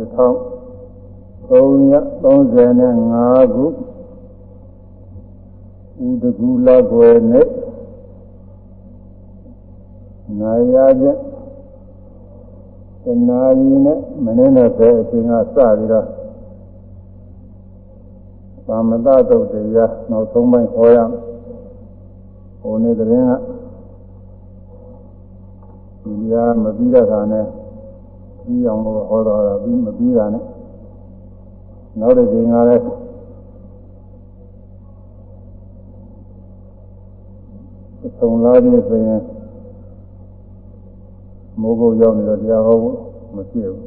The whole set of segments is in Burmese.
နှစ်1335ခုဥဒကူလကွယ်နဲ့နာရချက်တနာရီနဲ့မနေ့နဲ့ပဲအချိန်ကစပြီးတော့သာမတတုတ်တရားနောက်ဆုံးပိုင်းဟောရမယ်ဟိုနေ့တရင်ကဒီညာမပြီးတဲ့ခါနဲ့ ပြီးအောင်လို့ဟောတော့တာပြီးမပြီးတာနဲ့နောက်တစ်ချိန်ကလည်းသုံးလားပြည့်ဆိုရင်မိုးကုတ်ရောက်နေတော့တရားဟောဖို့မဖြစ်ဘူး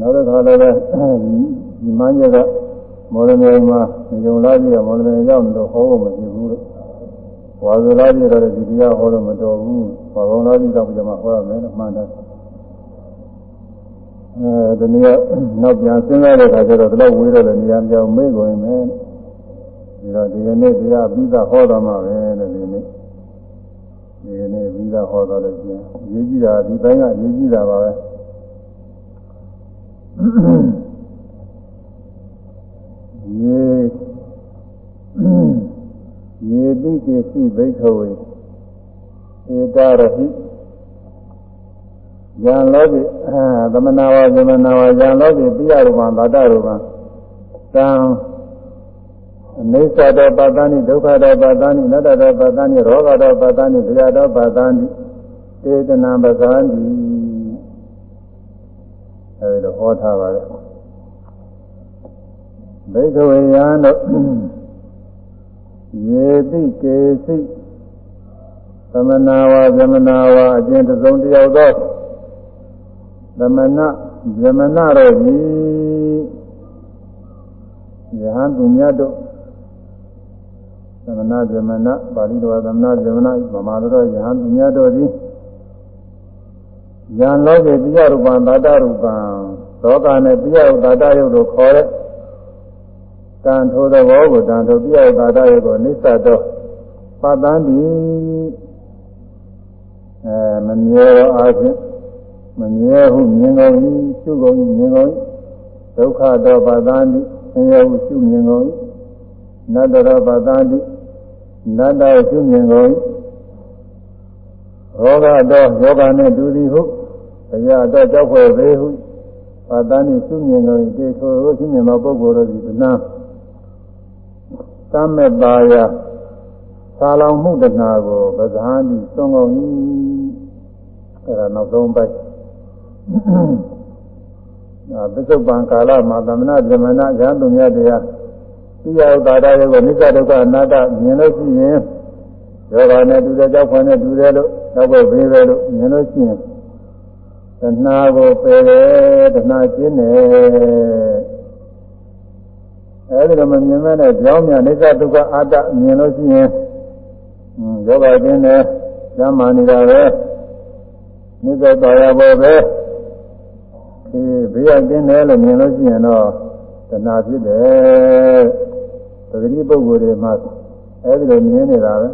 နောက်တစ်ခါလည်းဒီမန်းကြီးကမော်လမြိုင်မှာညုံလာကြီးကမော်လမြိုင်ရောက်နေတော့ဟောဖို့မဖြစ်ဘူးလို့ဝါဇလာကြီးတော့ဒီတရားဟောတော့မတော်ဘူးဘာကောင်းလာကြီးတော့ပြမဟောရမယ်လို့မှန်းတယ် အဲဒီနေ့နောက်ပြန်စဉ်းစားတဲ့အခါကျတော့ဒီလောက်ဝေးတော့လည်းနေရာပြောင်းမေ့ကုန်ရင်မယ်ဒီတော့ဒီကနေ့တရားပြီးသားဟောတော့မှာပဲလို့ဒီနေ့ဒီကနေ့ပြီးသားဟောတော့လို့ကျင်းရေးကြည့်တာဒီတိုင်းကရေးကြည့်တာပါပဲရေရေတိကေစီဘိခဝေဧတာရဟိ ယံလောကိသမနာဝသမနာဝယံလောကိပိယရူပံဗတရူပံသံအိစ္ဆတောပတ္တနိဒုက္ခတောပတ္တနိနတ္တတောပတ္တနိရောဂတောပတ္တနိဗျာတောပတ္တနိတေတနာပဇာတိအဲဒီတော့ဟောထားပါတယ်ဘိကဝေယံတို့ယေတိကေစိသမနာဝသမနာဝအကျဉ်းသုံးတယောက်သော သမဏဇမနတို့သည်ယဟန်သူမြတ်တို့သမဏဇမနပါဠိတော်သမဏဇမနဗမာလိုတော့ယဟန်သူမြတ်တို့သည်ယံလောကေပိယရူပံသာတရူပံလောကနဲ့ပိယရူသာတယုတ်တို့ခေါ်တဲ့တန်ထိုသဘောကိုတန်ထိုပိယရူသာတယုတ်ကိုနိစ္စတော့ပတ္တန်ဒီအဲမမြဲတော့အားဖြင့် မမြဲဟုမြင်ကုန်၏ရှုကုန်၏မြင်ကုန်၏ဒုက္ခတော့ပတ္တန်ဒီဆင်းရဲဟုရှုမြင်ကုန်၏နတ္တတော့ပတ္တန်ဒီနတ္တရှုမြင်ကုန်၏ရောဂတော့ယောဂနဲ့တူသည်ဟုတရားတော့ကြောက်ဖွယ်သေးဟုပါတန်ဤရှုမြင်ကုန်၏တေဆိုကိုရှုမြင်သောပုဂ္ဂိုလ်တို့သည်သနာသမက်ပါယသာလောင်မှုတဏှာကိုပဇာတိသွန်ကုန်၏အဲဒါနောက်ဆုံးပိုက်အာ ပစ္စုပန်ကာလမှာသမဏဇမနာဉာဏ်သူများတရားသိယဥပါဒရဲ့ကိုနိစ္စဒုက္ခအနတ္တမြင်လို့ရှိရင်ယောဂနဲ့တူတဲ့ကြောက်ခွန်နဲ့တူတယ်လို့တော့ပဲဘေးပဲလို့မြင်လို့ရှိရင်တဏှာကိုပယ်တယ်တဏှာကျင်းတယ်အဲဒီလိုမမြင်မဲ့နဲ့ကြောင်းမြန်နိစ္စဒုက္ခအတ္တမြင်လို့ရှိရင်ယောဂကျင်းတယ်ကျမ်းမာနေတာပဲနိစ္စတော်ရဘောပဲ ဒီဘေးရကျင်းတယ်လို့မြင်လို့ရှိရင်တော့တဏှာဖြစ်တယ်ပဂတိပုဂ္ဂိုလ်တွေမှာအဲဒီလိုမြင်နေတာပဲ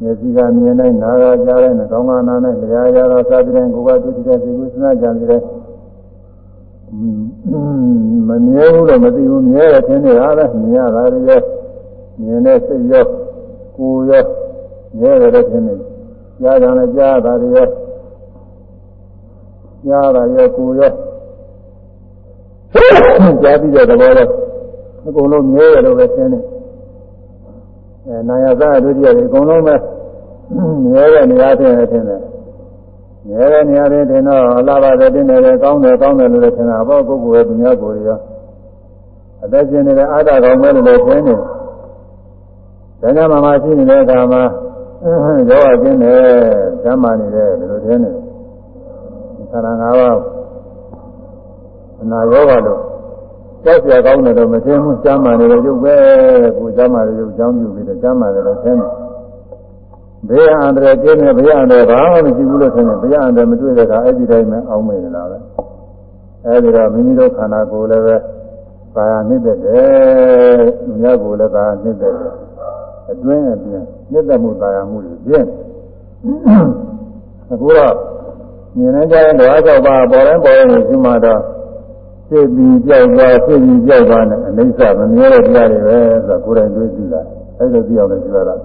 မျက်စိကမြင်နိုင်နားကကြားနိုင်နှာခေါင်းကနားနိုင်လျာရတော့စသည်တိုင်းကိုယ်ကတွေ့တဲ့စိတ်ကူးစဉ်းစားကြံပြီးတဲ့မမြဲဘူးလို့မသိဘူးမြဲတယ်ထင်နေတာပဲမြင်ရတာတွေရောမြင်တဲ့စိတ်ရောကိုယ်ရောမြဲတယ်လို့ထင်နေကြားကြတယ်ကြားတာတွေရော ကြားတာရောကိုယ်ရောကြားပြီးတဲ့သဘောတော့အကုန်လုံးမြဲတယ်လို့ပဲထင်နေအဲနာယသဒုတိယတွေအကုန်လုံးပဲမြဲတဲ့နေရာထင်တယ်ထင်တယ်မြဲတဲ့နေရာတွေထင်တော့အလားပါတဲ့တင်တယ်ကောင်းတယ်ကောင်းတယ်လို့လည်းထင်တာပေါ့ပုဂ္ဂိုလ်ရဲ့သူများကိုယ်ရောအသက်ရှင်နေတဲ့အာတာကောင်းမယ်လို့လည်းထင်တယ်ဒါကြောင့်မှမရှိနေတဲ့အခါမှာယောဂကျင်းတယ်ဓမ္မနေတယ်ဒီလိုထင်တယ် ခန္ဓာ၅ပါးအနာယောဂလို့ကြောက်ကြကောင်းတယ်တော့မသိဘူးကျမ်းမာနေတယ်ရုပ်ပဲကိုကျမ်းမာတယ်ရုပ်ကြောင်းပြုပြီးတော့ကျမ်းမာတယ်လို့ထင်တယ်ဘေးအန္တရာယ်ကျင်းနေဘေးအန္တရာယ်ဘာမှမရှိဘူးလို့ထင်တယ်ဘေးအန္တရာယ်မတွေ့တဲ့အခါအဲ့ဒီတိုင်းပဲအောင်းမိနေတာပဲအဲ့ဒီတော့မိမိတို့ခန္ဓာကိုယ်လည်းပဲပါရနှိမ့်တဲ့တယ်မြတ်ကိုယ်လည်းပါနှိမ့်တဲ့တယ်အတွင်းအပြင်နှိမ့်တဲ့မှုပါရမှုတွေပြင်းအခုတော့ မြင်နေကြတဲ့ဓဝါ၆ပါးပေါ်တိုင်းပေါ်တိုင်းရှိမှတော့ဖြစ်ပြီးကြောက်သွားဖြစ်ပြီးကြောက်သွားနဲ့အနိစ္စမမြဲတဲ့တရားတွေပဲဆိုတော့ကိုယ်တိုင်တွေးကြည့်တာအဲ့လိုသိအောင်လည်းပြောရတာ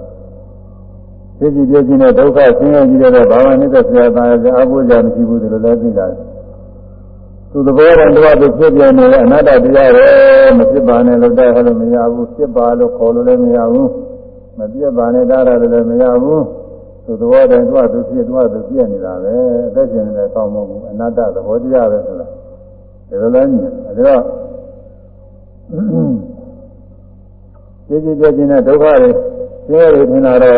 ဖြစ်ပြီးပြည့်ခြင်းနဲ့ဒုက္ခဆင်းရဲကြီးတဲ့ဘာဝနိစ္စဆရာသားရဲ့အဘိုးကြမရှိဘူးဒီလိုလည်းသိတာသူသဘောတည်းတော့သူဖြစ်ပြနေတဲ့အနတ္တတရားပဲမဖြစ်ပါနဲ့လို့တဲ့ဟလို့မရဘူးဖြစ်ပါလို့ခေါ်လို့လည်းမရဘူးမပြတ်ပါနဲ့တားရတယ်လည်းမရဘူး သူသဘောတည်းတော့သူဖြစ်တော့သူပြည့်နေတာပဲအသက်ရှင်နေတဲ့ကောင်းမဟုတ်ဘူးအနတ္တသဘောတရားပဲဆိုတာဒီလိုလည်းမြင်တယ်ဒါတော့ကြည်ကြည်ပြည့်ခြင်းနဲ့ဒုက္ခတွေဆင်းရဲတွေထင်လာတော့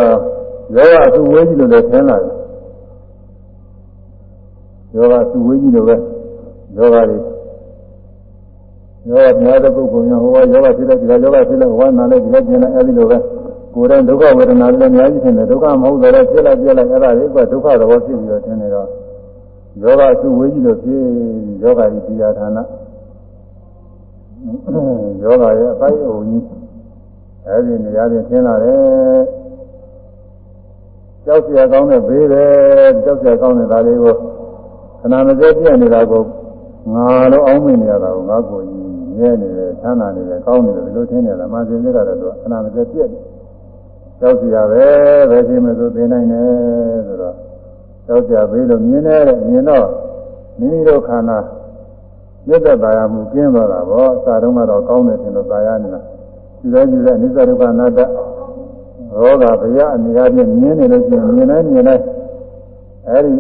ယောဂသူဝေးကြီးလို့လည်းထင်လာတယ်ယောဂသူဝေးကြီးလို့ပဲယောဂတွေယောဂများတဲ့ပုဂ္ဂိုလ်များဟိုကယောဂဖြစ်တဲ့ဒီကယောဂဖြစ်တဲ့ဟိုကနာလည်းဒီကကျင်လည်းအဲဒီလိုပဲ ကိုယ်တိုင်ဒုက္ခဝေဒနာတွေလည်းအများကြီးဖြစ်နေဒုက္ခမဟုတ်တော့ဖြစ်လိုက်ပြလိုက်အဲ့ဒါတွေကဒုက္ခသဘောဖြစ်ပြီးတော့သင်နေတော့ယောဂအစုဝေးကြီးလို့ဖြစ်ယောဂကြီးတရားဌာနယောဂရဲ့အပိုက်အုံကြီးအဲ့ဒီနေရာချင်းသင်လာတယ်ကြောက်စရာကောင်းတဲ့ဘေးပဲကြောက်စရာကောင်းတဲ့ဒါလေးကိုခဏမစဲပြည့်နေတာကိုငါတော့အောင်းမိနေရတာကိုငါကိုယ်ကြီးမြဲနေတယ်ဆန်းလာနေတယ်ကောင်းနေတယ်ဒီလိုသင်နေတာမှသင်နေတာတော့ခဏမစဲပြည့်နေတယ် ကြောက်စရာပဲဘယ်ချင်းမဆိုသိနိုင်တယ်ဆိုတော့ကြောက်စရာပေးလို့မြင်တယ်မြင်တော့မိမိတို့ခန္ဓာမြတ်သက်ပါရမှုကျင်းသွားတာပေါ့စာတုံးကတော့ကောင်းတယ်ထင်လို့သာရနေတာဒီလိုကြည့်တဲ့အနိစ္စဒုက္ခအနတ္တရောဂါဘယအနေအချင်းမြင်နေလို့ရှိရင်မြင်နိုင်မြင်နိုင်အဲဒီ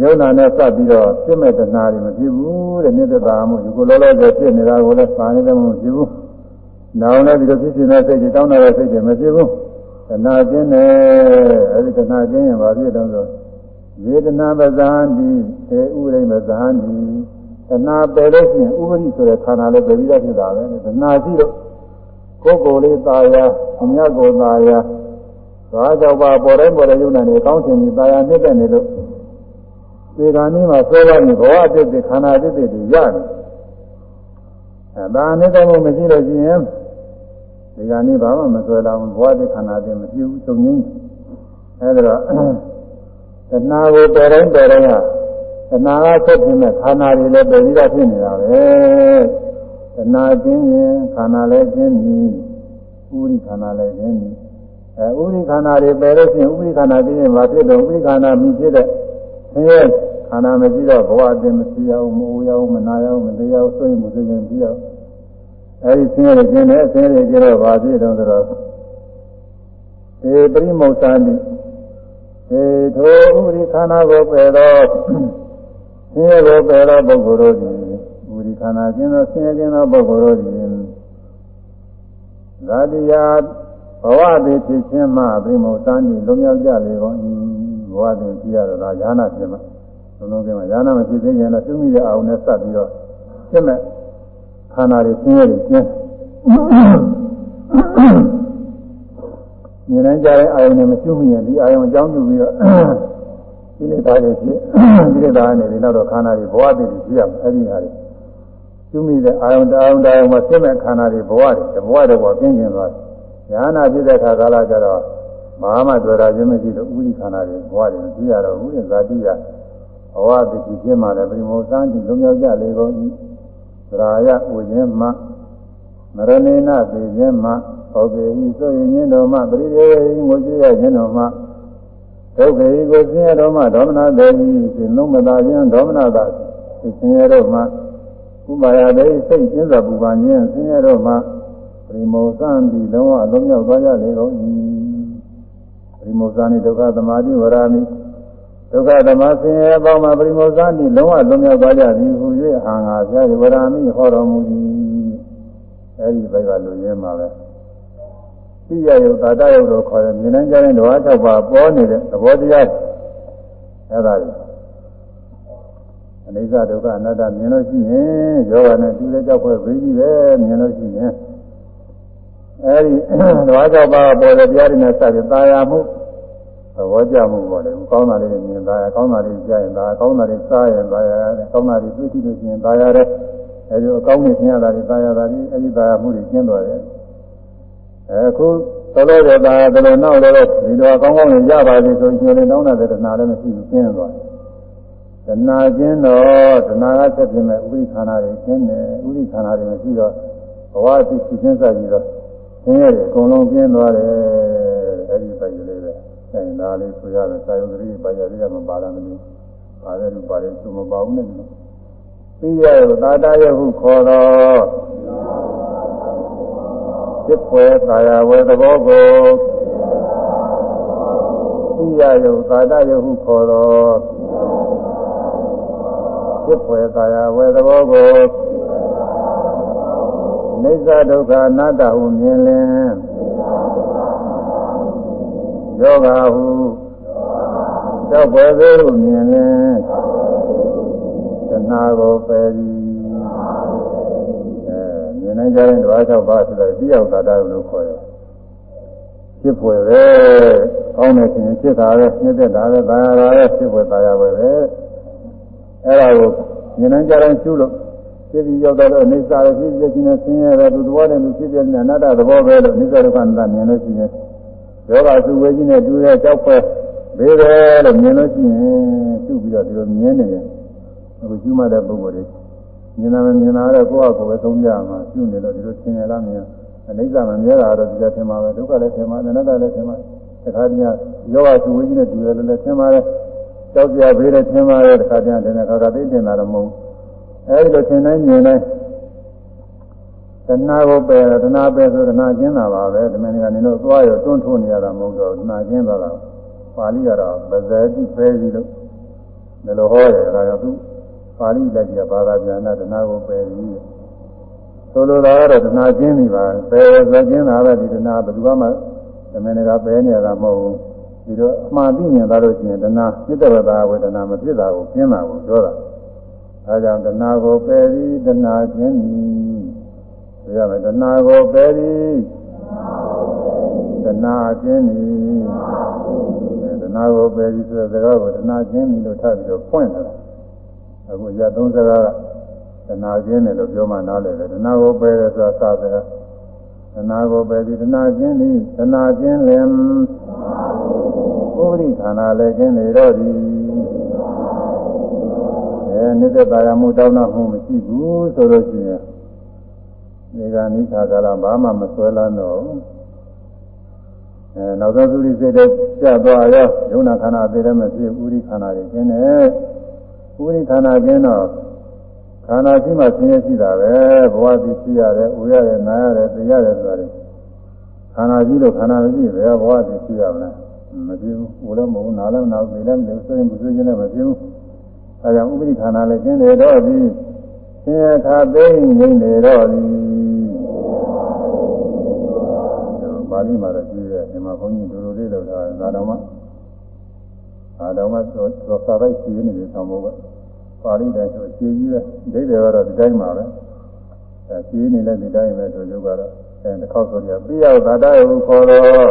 ယုံနာနဲ့စပ်ပြီးတော့စိတ်မဲ့တဏှာတွေမဖြစ်ဘူးတဲ့မြတ်သက်ပါရမှုဒီကိုလောလောဆယ်ဖြစ်နေတာကိုလည်းပါနေတယ်မဖြစ်ဘူး နောင်လည်းဒီလိုဖြစ်နေတဲ့စိတ်တွေတောင်းတဲ့စိတ်တွေမဖြစ်ဘူး။တဏှာကျင်းတယ်အဲဒီတဏှာကျင်းရင်ဘာဖြစ်တော့ဆိုဝေဒနာပဇာတိသေဥရိမဇာတိတဏှာပယ်လို့ရှိရင်ဥပရိဆိုတဲ့ခန္ဓာလည်းပယ်ပြီးသားဖြစ်တာပဲ။တဏှာရှိတော့ကိုယ်ကိုယ်လေးตายာအမြတ်ကိုตายာသွားကြောက်ပါပေါ်တိုင်းပေါ်တဲ့ယုံနာနေကောင်းထင်ပြီးตายာနှစ်တဲ့နေလို့ဒီကနေ့မှာဆွဲရနေဘဝအတ္တခန္ဓာအတ္တတွေရတယ်အဲဒါနဲ့တော့မရှိလို့ရှိရင် ဒီကနေ့ဘာမှမဆွဲလာဘူးဘဝအတ္တခန္ဓာအတ္တမရှိဘူးသုံးရင်းအဲဒါတော့တဏှာကိုပယ်တိုင်းပယ်တိုင်းဟာတဏှာကဆက်ပြီးမဲ့ခန္ဓာတွေလည်းပယ်ပြီးတော့ဖြစ်နေတာပဲတဏှာကျင်းရင်ခန္ဓာလည်းကျင်းပြီဥရိခန္ဓာလည်းကျင်းပြီအဲဥရိခန္ဓာတွေပယ်လို့ရှိရင်ဥရိခန္ဓာကျင်းရင်ဘာဖြစ်တော့ဥရိခန္ဓာမြည်ဖြစ်တဲ့ဆင်းရဲခန္ဓာမရှိတော့ဘဝအတင်မရှိရအောင်မအိုရအောင်မနာရအောင်မတရားအောင်ဆွေးမှုစိတ်ရင်ပြီးအောင် အဲဒီဆင်းရဲကျင်းတယ်ဆင်းရဲကျင်းတော့ဘာဖြစ်တော့ဆိုတော့ေပရိမုတ်သန္တိေထိုဥရိခန္ဓာကိုပယ်တော့ဆင်းရဲကိုပယ်တော့ပုဂ္ဂိုလ်တို့သည်ဥရိခန္ဓာကျင်းသောဆင်းရဲကျင်းသောပုဂ္ဂိုလ်တို့သည်ဇာတိယဘဝတည်ဖြစ်ခြင်းမှပရိမုတ်သန္တိလွန်မြောက်ကြလေကုန်၏ဘဝတည်ကြည့်ရတော့ဒါဉာဏ်ဖြစ်မှာလုံးလုံးကမှဉာဏ်မဖြစ်သေးရင်တော့သူမိတဲ့အာရုံနဲ့စပ်ပြီးတော့ဖြစ်မဲ့ခ န္ဓာတွေဆင်းရဲတွေကျင်းမြင်နိုင်ကြတဲ့အာယုန်နဲ့မကျွမိရင်ဒီအာယုန်အကြောင်းပြုပြီးတော့ဒီလေသားတွေဖြစ်ဒီလေသားနဲ့ဒီနောက်တော့ခန္ဓာတွေဘဝတည်ပြီးပြရမယ်အဲ့ဒီဟာတွေကျွမိတဲ့အာယုန်တအာယုန်တအာယုန်မှာဖြစ်မဲ့ခန္ဓာတွေဘဝတွေတဘဝတွေပေါ်ကျင်းကျင်သွားတယ်ဉာဏ်နာဖြစ်တဲ့အခါကာလကျတော့မဟာမတွေ့တာခြင်းမရှိလို့ဥဒိခန္ဓာတွေဘဝတွေမပြရတော့ဘူးဇာတိယဘဝတည်ပြီးခြင်းမှလည်းပြိမောသံတိလုံးရောက်ကြလေကုန်၏သ ရာယဥခြင်းမှမရဏေနသေခြင်းမှဟုတ်ပေ၏ဆိုရင်ခြင်းတော်မှပရိဒေဝေငိုကြည့်ရခြင်းတော်မှဒုက္ခေကိုဆင်းရဲတော်မှဒေါမနတေ၏ရှင်လုံးမသာခြင်းဒေါမနသာဆင်းရဲတော်မှဥပါယတေစိတ်ကျင်းစွာပူပန်ခြင်းဆင်းရဲတော်မှပရိမောသံတိလုံးဝအလုံးရောက်သွားကြလေကုန်၏ပရိမောသံတိဒုက္ခသမာဓိဝရာမိ ဒုက္ခသမဆင်းရဲပေါင်းမှာပရိမောဇာတိလုံးဝလွန်မြောက်သွားကြသည်ဟူ၍အာငါဆရာဝရမိဟောတော်မူသည်အဲဒီဘက်ကလူရင်းမှာပဲသိရယုတ်သာတယုတ်လို့ခေါ်တယ်မြင်နိုင်ကြတဲ့ဓဝါ၆ပါးပေါ်နေတဲ့သဘောတရားအဲဒါကြီးအနိစ္စဒုက္ခအနတ္တမြင်လို့ရှိရင်ယောဂနဲ့တူတဲ့ကြောက်ဖွဲ့ပြီးပြီပဲမြင်လို့ရှိရင်အဲဒီဓဝါ၆ပါးပေါ်တဲ့တရားတွေနဲ့စတဲ့တာယာမှု သဘောကျမှုပေါ့လေကောင်းတာလေးမြင်သားရကောင်းတာလေးကြားရင်သားကောင်းတာလေးစားရင်သားရတယ်ကောင်းတာလေးတွေ့ကြည့်လို့ရှိရင်သားရတယ်အဲဒီအကောင်းနဲ့သင်ရတာလေးသားရတာလေးအဲဒီသားရမှုတွေကျင်းသွားတယ်အခုတော်တော်ရတာတော်တော်နောက်တော့ဒီတော့ကောင်းကောင်းနဲ့ရပါလိမ့်ဆိုရင်လည်းနောင်တဲ့တဏှာလည်းမရှိဘူးကျင်းသွားတယ်တဏှာကျင်းတော့တဏှာကဆက်ပြမဲ့ဥပ္ပိခန္ဓာတွေကျင်းတယ်ဥပ္ပိခန္ဓာတွေမရှိတော့ဘဝသိရှိချင်းစပြီးတော့သင်ရတယ်အကုန်လုံးကျင်းသွားတယ်အဲ့ဒီပိုက်လေး ပဲအဲဒါလေးဆိုရတယ်စာယုတ်တိပါရရမပါလာမလို့ပါတယ်လို့ပါတယ်သူမပါဘူးနဲ့ပြီးရသာတရဟုခေါ်တော့ဖြစ်ဖွယ်သာယာဝယ်သဘောကိုပြီးရယုသာတရဟုခေါ်တော့ဖြစ်ဖွယ်သာယာဝယ်သဘောကိုနိစ္စဒုက္ခအနတ္တဟုမြင်လင် ယောဂဟုကြောက်ပွဲသေးဟုမြင်လင်တဏှာကိုပယ်သည်အဲမြင်နိုင်ကြတဲ့ဓဝါ၆ပါးဆိုတော့တိရောက်တာတလို့ခေါ်တယ်ဖြစ်ဖွယ်ပဲကောင်းတယ်ဆိုရင်ဖြစ်တာပဲနှိမ့်သက်တာပဲသာယာတာပဲဖြစ်ဖွယ်သာယာပဲပဲအဲ့ဒါကိုမြင်နိုင်ကြတဲ့ရှုလို့ဖြစ်ပြီးရောက်တော့အိဋ္ဌာရဖြစ်ဖြစ်ချင်းနဲ့ဆင်းရဲတယ်သူသဘောနဲ့သူဖြစ်ဖြစ်နဲ့အနတ္တသဘောပဲလို့အိဋ္ဌာဒုက္ခအနတ္တမြင်လို့ရှိရင် ယောဂစုဝေကြီးနဲ့တူတဲ့ကြောက်ဖွဲဘေးပဲလို့မြင်လို့ရှိရင်ရှုပြီးတော့ဒီလိုမြင်နေတယ်အခုရှုမှတဲ့ပုဂ္ဂိုလ်တွေမြင်တာမမြင်တာတော့ကိုယ့်အကိုယ်ပဲသုံးကြမှာရှုနေလို့ဒီလိုသင်ရလားမြင်အနိစ္စမမြဲတာတော့ဒီလိုသင်ပါပဲဒုက္ခလည်းသင်ပါအနတ္တလည်းသင်ပါတခါတည်းယောဂစုဝေကြီးနဲ့တူတယ်လို့လည်းသင်ပါတယ်ကြောက်ကြဘေးလည်းသင်ပါတယ်တခါတည်းတင်တဲ့ခါကသိတင်တာတော့မဟုတ်အဲဒီလိုသင်တိုင်းမြင်တိုင်း တဏှာကိုပယ်တဏှာပယ်ဆိုတဏှာကျင်းတာပါပဲဒီမင်းကနေတော့သွားရတွန်းထိုးနေရတာမဟုတ်တော့တဏှာကျင်းသွားတာပါဠိကတော့ပဇေတိပယ်စီလို့ဒီလိုဟောတယ်ဒါကြောင့်သူပါဠိလက်ကြီးကဘာသာပြန်တာတဏှာကိုပယ်ပြီးဆိုလိုတာကတော့တဏှာကျင်းပြီပါပယ်ဇေကျင်းတာပဲဒီတဏှာဘယ်သူမှဒီမင်းကပယ်နေရတာမဟုတ်ဘူးဒီတော့အမှားသိမြင်သွားလို့ရှိရင်တဏှာစိတ္တဝတ္တဝေဒနာမဖြစ်တာကိုကျင်းတာကိုပြောတာအဲကြောင့်တဏှာကိုပယ်ပြီးတဏှာကျင်းပြီ ဆိုရမယ်တဏှာကိုပယ်သည်တဏှာကျင်းသည်တဏှာကိုပယ်သည်ဆိုတဲ့စကားကိုတဏှာကျင်းပြီလို့ထပ်ပြီးတော့ဖွင့်တယ်အခုရသုံးစကားကတဏှာကျင်းတယ်လို့ပြောမှနားလည်တယ်တဏှာကိုပယ်တယ်ဆိုတာစစကားတဏှာကိုပယ်သည်တဏှာကျင်းသည်တဏှာကျင်းလင်ဥပ္ပရိခန္ဓာလည်းကျင်းနေတော့သည်အဲနိစ္စတာရမှုတောင်းတမှုမရှိဘူးဆိုလို့ရှိရ င်ဒီကနိခါကာလဘာမှမဆွဲလန်းတော့အဲနောက်သောသုရိစိတ်တဲ့ကြသွားရောယုံနာခန္ဓာသေးတယ်မဖြစ်ဥရိခန္ဓာတွေကျင်းတယ်ဥရိခန္ဓာကျင်းတော့ခန္ဓာရှိမှဆင်းရဲရှိတာပဲဘဝသိရှိရတယ်ဥရတယ်နာရတယ်သိရတယ်ဆိုတာလေခန္ဓာကြီးလို့ခန္ဓာမရှိဘယ်ဘဝသိရှိရမလဲမဖြစ်ဘူးဥလည်းမဟုတ်နာလည်းမနာဘူးသိလည်းမလို့ဆိုရင်ဘုရားချင်းလည်းမဖြစ်ဘူးအဲကြောင့်ဥပ္ပဒိခန္ဓာလည်းကျင်းတယ်တော့ဒီဆင်းရဲခါသိငြိမ့်နေတော့ဒီ ပါဠိမှာတော့ကြည့်ရဒီမှာဘုန်းကြီးဒူလိုလေးလောက်တာသာတော်မှာသာတော်မှာသောသာရိုက်ရှိနေတယ်ဆောင်းဖို့ကပါဠိတိုင်းဆိုအခြေကြီးပဲဒိဋ္ဌိကတော့ဒီတိုင်းပါပဲအဲရှိနေလည်းဒီတိုင်းပဲတို့ယုတ်ကတော့အဲတစ်ခေါက်ဆိုရပြရောက်သာတဟုခေါ်တော့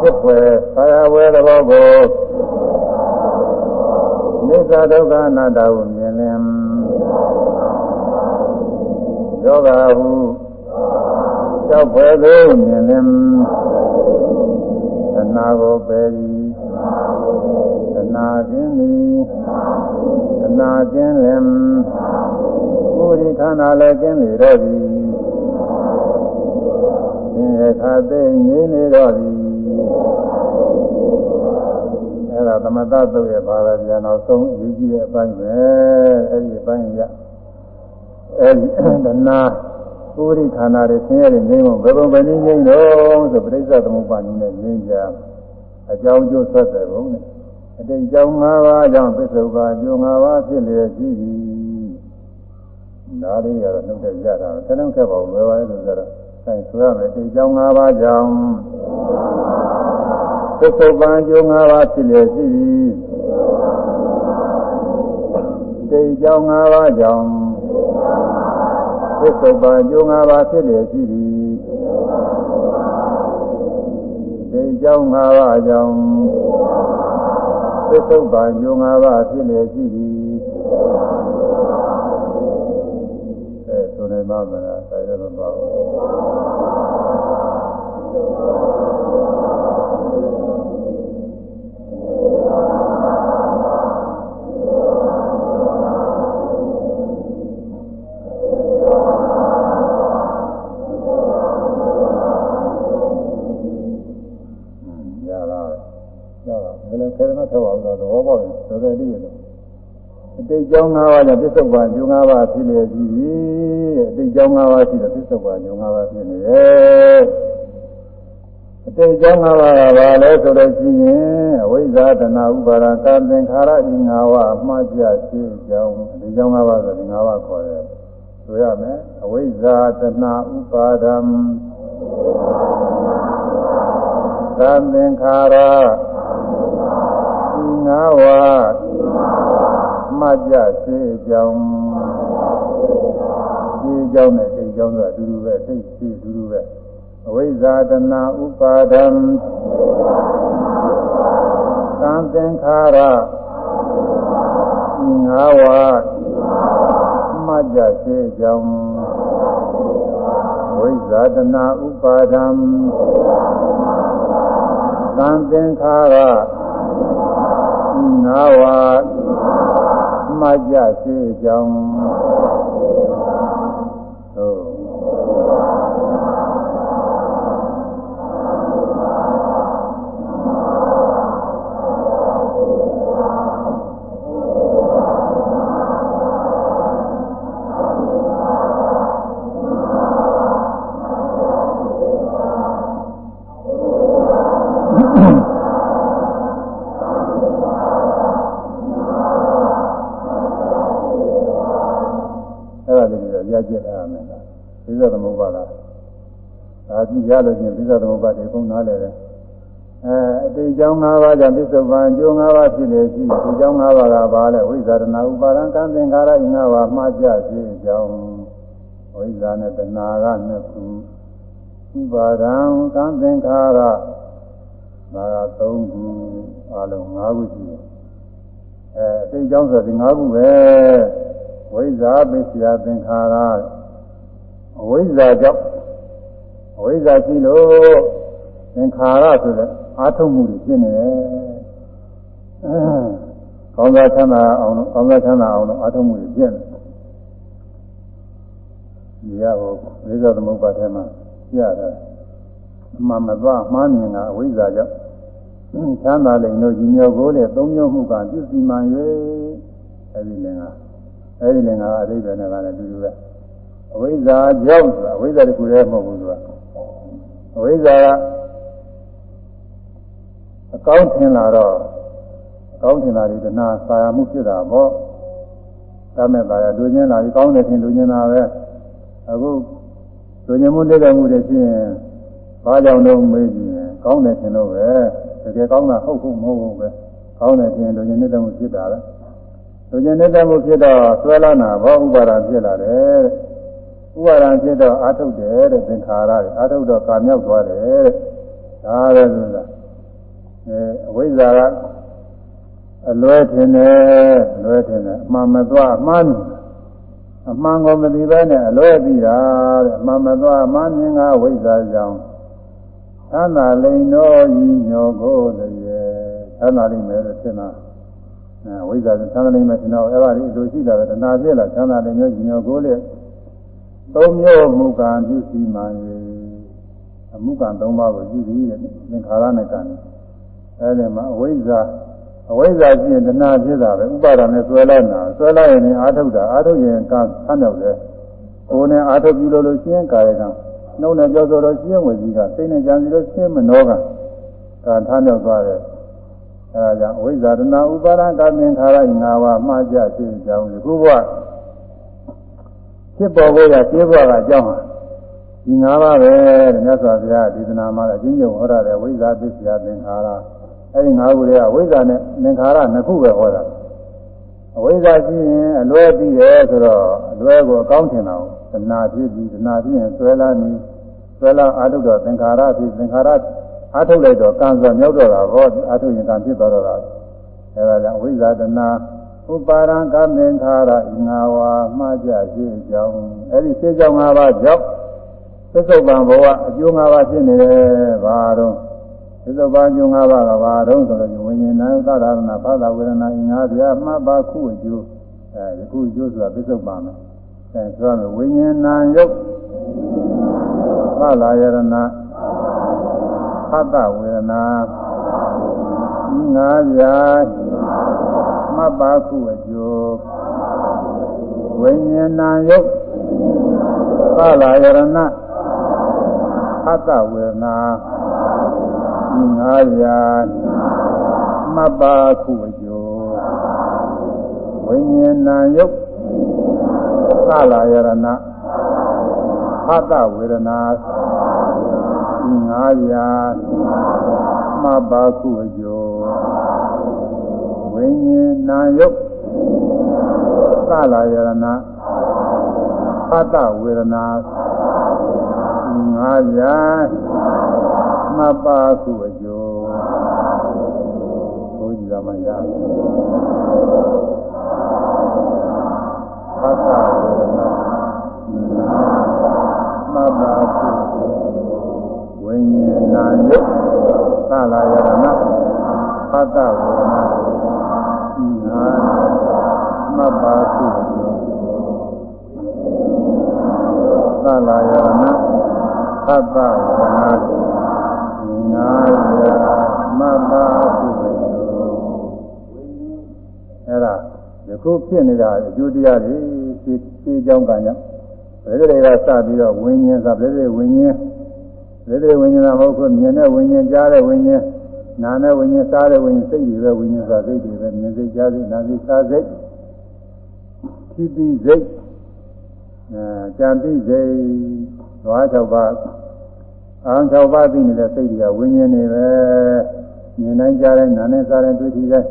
ဖြစ်ွယ်ဆရာဝဲသဘောကိုနိစ္စဒုက္ခအနတ္တဟုမြင်လင်ယောဂဟု ကြောက်ဖွယ်သိမြင်လင်သနာကိုပယ်သည်သနာခြင်းသည်သနာခြင်းလင်ပုရိခန္ဓာလည်းခြင်းနေတော့သည်သင်္ခါသိငြိနေတော့သည်အဲ့ဒါသမတသုတ်ရဲ့ဘာသာပြန်တော့ဆုံးအရေးကြီးတဲ့အပိုင်းပဲအဲ့ဒီအပိုင်းရအဲ့ဒီတဏှာ ပုရိခန္ဓာတွေဆင်းရဲတဲ့ငြိမ်းဖို့ဘယ်ပုံပဲနည်းငြိမ်းတော့ဆိုပြိဿသမုပ္ပါဒ်နည်းနဲ့ငြိမ်းကြအကြောင်းကျိုးဆက်တယ်ဘုံနဲ့အတိတ်ကြောင့်၅ပါးကြောင့်ပစ္စုပန်ကျိုး၅ပါးဖြစ်လျက်ရှိသည်ဒါလေးရတော့နှုတ်တဲ့ရတာဆယ်လုံးခက်ပါဘူးလွယ်ပါလေလို့ဆိုတော့အဲဆိုရမယ်အတိတ်ကြောင့်၅ပါးကြောင့်ပစ္စုပန်ကျိုး၅ပါးဖြစ်လျက်ရှိသည်အတိတ်ကြောင့်၅ပါးကြောင့် သစ္စုပ္ပန်ကျိုး၅ပါးဖြစ်လေရှိသည်ဒီကြောင့်၅ပါးကြောင့်သစ္စုပ္ပန်ကျိုး၅ပါးဖြစ်လေရှိသည်အဲဆိုနေပါမလား ပေါက်ရင်တော်တော်လေးရတယ်အတိတ်ကြောင်း၅ပါးကြောင့်ပစ္စုပန်ညုံ၅ပါးဖြစ်နေပြီအတိတ်ကြောင်း၅ပါးရှိတော့ပစ္စုပန်ညုံ၅ပါးဖြစ်နေတယ်အတိတ်ကြောင်း၅ပါးကဘာလဲဆိုတော့ရှိရင်အဝိဇ္ဇာတဏှာဥပါဒကသင်္ခါရဤ၅ပါးအမှားကျရှိကြောင်းအတိတ်ကြောင်း၅ပါးဆိုဒီ၅ပါးခေါ်တယ်ဆိုရမယ်အဝိဇ္ဇာတဏှာဥပါဒံသင်္ခါရ ဤ၅ပါးမှတ်ကြစေကြောင်းစေကြောင်းနဲ့စိတ်ကြောင်းကအတူတူပဲစိတ်ရှိအတူတူပဲအဝိဇ္ဇာတနာဥပါဒံသံသင်္ခါရငါးဝါမှတ်ကြစေကြောင်းဝိဇ္ဇာတနာဥပါဒံသံသင်္ခါရ ငါးဝါမှတ်ကြစေကြောင်း သသမုပ္ပါဒဒါကြည့်ရလို့ချင်းသစ္စာသမုပ္ပါဒတွေကုန်နားလဲတယ်အဲအတိတ်ကြောင့်၅ပါးကြောင့်သစ္စုပ္ပန်ကျိုး၅ပါးဖြစ်နေရှိဒီကြောင့်၅ပါးကဘာလဲဝိဇာရဏဥပါဒံကံသင်္ခါရဤ၅ပါးမှားကြရှိကြောင်းဝိဇာနဲ့တဏှာကနှစ်ခုဥပါဒံကံသင်္ခါရဒါက၃ခုအလုံး၅ခုရှိတယ်အဲအတိတ်ကြောင့်ဆိုဒီ၅ခုပဲ ဝိဇာပိစ္ဆယသင်္ခါရအဝိဇ္ဇာကြောင့်အဝိဇ္ဇာရှိလို့သင်္ခါရဆိုတဲ့အာထုံမှုတွေဖြစ်နေတယ်။ကောင်းစားချမ်းသာအောင်လို့ကောင်းစားချမ်းသာအောင်လို့အာထုံမှုတွေဖြစ်နေတယ်။ဒီရဟိုဝိဇ္ဇာသမုပ္ပါဒ်ထဲမှာပြရတယ်။အမှန်မသွားမှားမြင်တာအဝိဇ္ဇာကြောင့်ချမ်းသာလိမ်တို့ညီညွတ်ကိုလေသုံးမျိုးမှုကပြုစီမှန်၍အဲဒီလင်္ကာ အဲဒီလင်္ကာအဓိပ္ပာယ်နဲ့ကလည်းတူတူပဲ။အဝိဇ္ဇာကြောင့်ဆိုတာအဝိဇ္ဇာတခုတည်းမဟုတ်ဘူးသူကအဝိဇ္ဇာကအကောင်းထင်လာတော့အကောင်းထင်လာဒီတဏှာဆာယမှုဖြစ်တာပေါ့တမဲ့ပါရလူချင်းလာပြီးကောင်းတယ်ထင်လူချင်းတာပဲအခုလူချင်းမှုတက်တဲ့မှုတွေဖြစ်ရင်ဘာကြောင့်လို့မေးကြည့်ရင်ကောင်းတယ်ထင်လို့ပဲတကယ်ကောင်းတာဟုတ်ဟုတ်မဟုတ်ဘူးပဲကောင်းတယ်ထင်လူချင်းတက်မှုဖြစ်တာလေ လူချင်းတက်မှုဖြစ်တော့ဆွဲလာတာဘောဥပါဒဖြစ်လာတယ်တဲ့ဥပါဒံဖြစ်တော့အာထုတ်တယ်တဲ့သင်္ခါရတွေအာထုတ်တော့ကာမြောက်သွားတယ်တဲ့ဒါပဲဆိုတာအဲအဝိဇ္ဇာကအလွဲထင်တယ်အလွဲထင်တယ်အမှန်မသွားအမှားမြင်အမှန်ကိုမသိဘဲနဲ့အလွဲသိတာတဲ့အမှန်မသွားအမှားမြင်ကဝိဇ္ဇာကြောင့်သန္တာလိန်တော်ဤညောကိုလည်းသန္တာလိန်မယ်လို့ထင်တာ အဲဝိဇ္ဇာသန္တာလိန်မယ်ထင်တော့အဲ့ဒါဒီလိုရှိတာပဲတဏှာပြည့်လာသန္တာလိန်မျိုးညောကိုလည်းသုံးမျိုးမူကံပြုစီမှန်၍အမှုကံ၃ပါးကိုပြုပြီးတဲ့သင်္ခါရနဲ့ကံအဲဒီမှာအဝိဇ္ဇာအဝိဇ္ဇာရှိရင်တဏှာဖြစ်တာပဲဥပါဒာနဲ့ဆွဲလိုက်တာဆွဲလိုက်ရင်အာထုတ်တာအာထုတ်ရင်ကံဆန်းရောက်တယ်ကိုယ်နဲ့အာထုတ်ပြီးလို့လို့ရှင်းကာယကံနှုတ်နဲ့ပြောဆိုတော့ရှင်းဝစီကစိတ်နဲ့ကြံစီလို့ရှင်းမနောကံကံထမ်းရောက်သွားတယ် အဲဒါကြောင့်အဝိဇ္ဇာတဏှာဥပါဒကံသင်္ခါရ၅ပါးမှားကြရှိကြောင်းဒီခုဘဝဖြစ်ပေါ်ဖို့ရရှင်းဖို့ကအကြောင်းဟာဒီ၅ပါးပဲတဲ့မြတ်စွာဘုရားဒေသနာမှာအချင်းချင်းဟောတာတဲ့ဝိဇ္ဇာပစ္စယသင်္ခါရအဲဒီ၅ခုတွေကဝိဇ္ဇာနဲ့သင်္ခါရနှစ်ခုပဲဟောတာအဝိဇ္ဇာရှိရင်အလွဲပြီးတယ်ဆိုတော့အလွဲကိုအကောင်းထင်တာကိုတဏှာဖြစ်ပြီးတဏှာဖြစ်ရင်ဆွဲလာနေဆွဲလာအာထုတော့သင်္ခါရဖြစ်သင်္ခါရ အာထုလိုက်တော့ကံဆိုမြောက်တော့တာဟောအာထုရင်ကံဖြစ်သွားတော့တာအဲဒါကြောင့်ဝိဇ္ဇာတဏှာဥပါရံကမင်္ခါရဤငါဝါမှားကြရှိကြောင်းအဲ့ဒီရှင်းကြောင်း၅ပါးကြောင့်သစ္စုပ္ပံဘဝအကျိုး၅ပါးဖြစ်နေတယ်ဘာတော့သစ္စုပ္ပံအကျိုး၅ပါးကဘာတော့ဆိုတော့ဝိညာဉ်နာယသရဏဖသဝေဒနာဤငါးပြားမှတ်ပါခုအကျိုးအဲဒီခုအကျိုးဆိုတာသစ္စုပ္ပံပဲအဲဆိုရမယ်ဝိညာဉ်နာယုတ်သလာယရဏ ဖသဝေဒနာဤဒီငါးပြားမတ်ပါခုအကျိုးဝိညာဏယုတ်သလာယရဏအတ္တဝေဒနာဒီငါးပြားမတ်ပါခုအကျိုးဝိညာဏယုတ်သလာယရဏအတ္တဝေဒနာ ဒီငါးပြားမတ်ပါခုအကျိုးဝိညာဏယုတ်သလာယရဏအတ္တဝေဒနာငါးရာမပါခုအကျိုးဘုရားမရအတ္တဝေဒနာမပါခုဝိ ညာဏယုတ်သလာယရဏအတ္တဝေဒနာငါမပါစုသလာယနာသတ္တဝနာငါယမပါစုအဲ့ဒါယခုဖြစ်နေတာအကျိုးတရားတွေသိသိကြောင်းကံကြောင့်ဘယ်တွေကစပြီးတော့ဝิญဉ်ဆိုဘယ်တွေဝิญဉ်ဘ သေတ္တဝိညာဉ်ကမဟုတ်ဘူးမြင်တဲ့ဝိညာဉ်ကြားတဲ့ဝိညာဉ်နာတဲ့ဝိညာဉ်စားတဲ့ဝိညာဉ်စိတ်တွေပဲဝိညာဉ်စားစိတ်တွေပဲမြင်စိတ်ကြားစိတ်နာစိတ်စားစိတ်ဖြစ်ပြီးစိတ်အဲကြံပြီးစိတ်သွား၆ပါးအာ၆ပါးပြီးနေတဲ့စိတ်တွေကဝိညာဉ်တွေပဲမြင်နိုင်ကြားတဲ့နာနဲ့စားတဲ့တွေ့ထိတဲ့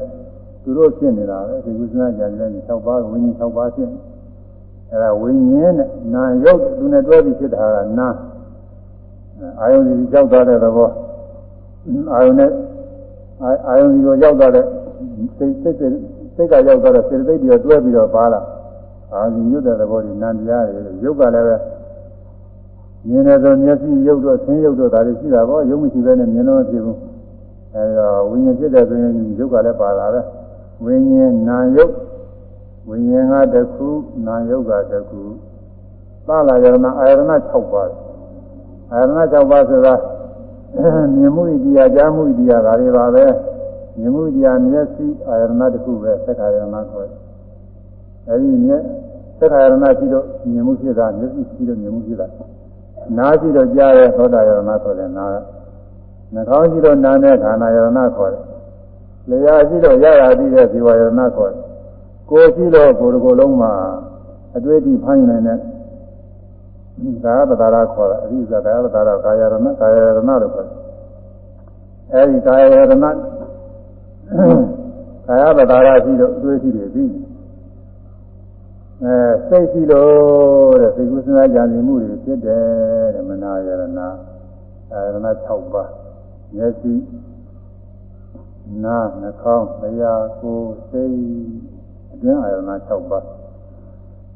သူတို့ဖြစ်နေတာပဲဒီကုသနာကြံတဲ့၆ပါးဝိညာဉ်၆ပါးဖြစ်အဲဒါဝိညာဉ်နဲ့နာရုပ်သူနဲ့တွဲပြီးဖြစ်တာကနာ အာယုန်ကြီးကြောက်သွားတဲ့သဘောအာယုန်နဲ့အာယုန်ကြီးကိုရောက်သွားတဲ့စိတ်စိတ်စိတ်ကရောက်သွားတဲ့စေတသိက်တွေတွဲပြီးတော့ပါလာအာယုန်ညွတ်တဲ့သဘောတွေနံတရားတွေရုပ်ကလည်းပဲမြင်တယ်ဆိုမျက်စိရုပ်တော့ဆင်းရုပ်တော့ဒါတွေရှိတာပေါ့ရုပ်မရှိဘဲနဲ့မြင်လို့မဖြစ်ဘူးအဲဒါဝိညာဉ်ဖြစ်တဲ့ဆိုရင်ရုပ်ကလည်းပါလာတယ်ဝိညာဉ်နာယုတ်ဝိညာဉ်ကတစ်ခုနာယုတ်ကတစ်ခုသလာယရဏအာယရဏ6ပါး အာယရဏ6ပါးဆိုတာမြင်မှုဣတိယကြားမှုဣတိယဒါတွေပါပဲမြင်မှုဣတိယမျက်စိအာယရဏတစ်ခုပဲသက္ကာယရဏခေါ်တယ်အဲဒီမျက်သက္ကာယရဏရှိတော့မြင်မှုဖြစ်တာမျက်စိရှိတော့မြင်မှုဖြစ်တာနားရှိတော့ကြားရဲသောတာယရဏခေါ်တယ်နားနှာခေါင်းရှိတော့နားနဲ့ခန္ဓာယရဏခေါ်တယ်လျာရှိတော့ရရပြီးတဲ့ဇီဝယရဏခေါ်တယ်ကိုယ်ရှိတော့ကိုယ်တစ်ကိုယ်လုံးမှာအတွေ့အထိဖမ်းနိုင်တဲ့ ကာယပဒါရခေါ်တာအရိဇာကာယပဒါရကာယရဏကာယရဏလို့ခေါ်တယ်အဲဒီကာယရဏကာယပဒါရရှိတော့အတွေ့အထိတွေပြီးအဲစိတ်ရှိလို့တဲ့စိတ်ကူးစဉ်းစားကြံစည်မှုတွေဖြစ်တယ်တဲ့မနာယရဏအာယရဏ6ပါးမျက်စိနာနှာခေါင်းလျှာကိုယ်စိတ်အတွင်းအာယရဏ6ပါး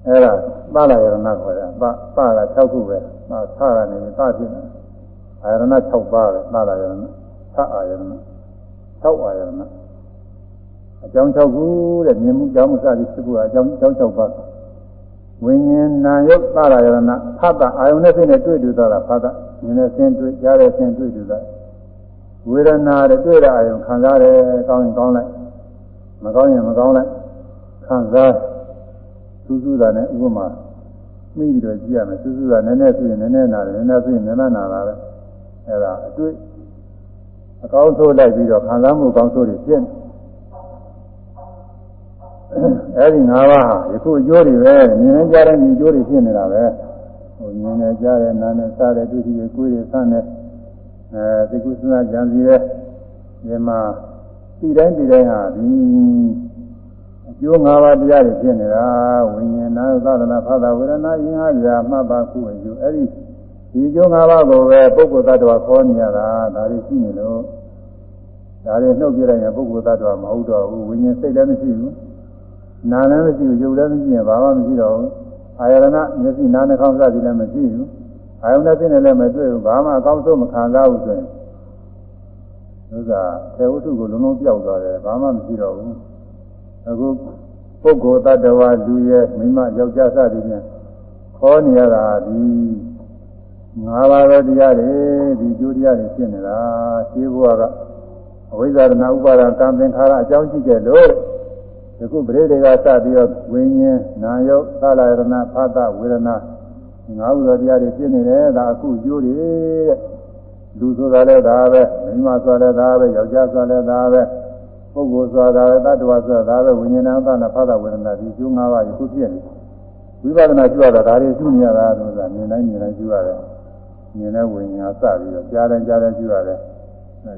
အဲ့ဒါပါလာယရဏခေါ်တယ်ပါပါက6ခုပဲပါဆာကနေပါဖြစ်တယ်အာယရဏ6ပါးပဲပါလာယရဏသအာယရဏ6အာယရဏအကြောင်း6ခုတဲ့မြင်မှုကြောင့်မစသည်ဖြစ်ဖို့အကြောင်းအကြောင်း6ပါးဝိညာဉ်နာယုတ်ပါလာယရဏဖတ်တာအာယုန်နဲ့စိတ်နဲ့တွေ့တူတာဖတ်တာမြင်တဲ့ဆင်းတွေ့ကြားတဲ့ဆင်းတွေ့တူတာဝေဒနာတဲ့တွေ့တဲ့အာယုံခံစားတယ်ကောင်းရင်ကောင်းလိုက်မကောင်းရင်မကောင်းလိုက်ခံစား စူးစူးတာနဲ့ဥပမာမိပြီးတော့ကြည့်ရမယ်စူးစူးတာနည်းနည်းဆိုရင်နည်းနည်းနာတယ်နည်းနည်းဆိုရင်နည်းနည်းနာတာပဲအဲ့ဒါအတွေ့အကောင်းဆိုးလိုက်ပြီးတော့ခံစားမှုကောင်းဆိုးတွေဖြစ်အဲ့ဒီ၅ပါးဟာယခုအကျိုးတွေပဲမြင်နေကြတဲ့ဒီအကျိုးတွေဖြစ်နေတာပဲဟိုမြင်နေကြတဲ့နားနဲ့စားတဲ့တွေ့ကြည့်ရကိုယ်ရဆန်းတဲ့အဲဒီကုသနာကြံစီတဲ့ဒီမှာဒီတိုင်းဒီတိုင်းဟာဒီအ ကျိုး၅ပါးတရားတွေဖြစ်နေတာဝိညာဏသဒနာဖသဝေဒနာယင်အားပြမှတ်ပါခုအကျိုးအဲ့ဒီဒီအကျိုး၅ပါးကိုပဲပုဂ္ဂိုလ်သတ္တဝါခေါ်နေရတာဒါတွေရှိနေလို့ဒါတွေနှုတ်ပြလိုက်ရင်ပုဂ္ဂိုလ်သတ္တဝါမဟုတ်တော့ဘူးဝိညာဉ်စိတ်လည်းမရှိဘူးနာလည်းမရှိဘူးရုပ်လည်းမရှိရင်ဘာမှမရှိတော့ဘူးအာယရဏမျက်စိနားနှာခေါင်းစသည်လည်းမရှိဘူးအာယုန်နဲ့သိနေလည်းမတွေ့ဘူးဘာမှအကောင်းဆုံးမခံစားဘူးဆိုရင်ဥစ္စာသေဝတ္ထုကိုလုံးလုံးပြောက်သွားတယ်ဘာမှမရှိတော့ဘူး အခုပုဂ္ဂိုလ်တ attva လူရဲ့မိမယောက်ျားစသည်ဖြင့်ခေါ်နေရတာဒီငါးပါးသောတရားတွေဒီကျိုးတရားတွေဖြစ်နေတာရှင်းဘုရားကအဝိဇ္ဇာရဏဥပါဒံကံသင်္ခါရအကြောင်းရှိခဲ့လို့ယခုပရိဒေကစပြီးတော့ဝိညာဉ်နာယုတ်သလယရဏဖသဝေဒနာငါးဥသောတရားတွေဖြစ်နေတယ်ဒါအခုကျိုးတွေတဲ့လူဆိုတာလည်းဒါပဲမိန်းမဆိုတာလည်းဒါပဲယောက်ျားဆိုတာလည်းဒါပဲ ပုဂ္ဂိုလ်ဆိုတာလည်းတ attva ဆိုတာဒါပဲဝိညာဏသနာဖသဝေဒနာဒီကျိုး၅ပါးယခုဖြစ်နေဝိပဿနာကျူရတာဒါတွေကျူနေရတာဆိုတာမြင်တိုင်းမြင်တိုင်းကျူရတယ်မြင်တဲ့ဝိညာဉ်စပြီးတော့ကြားတိုင်းကြားတိုင်းကျူရတယ်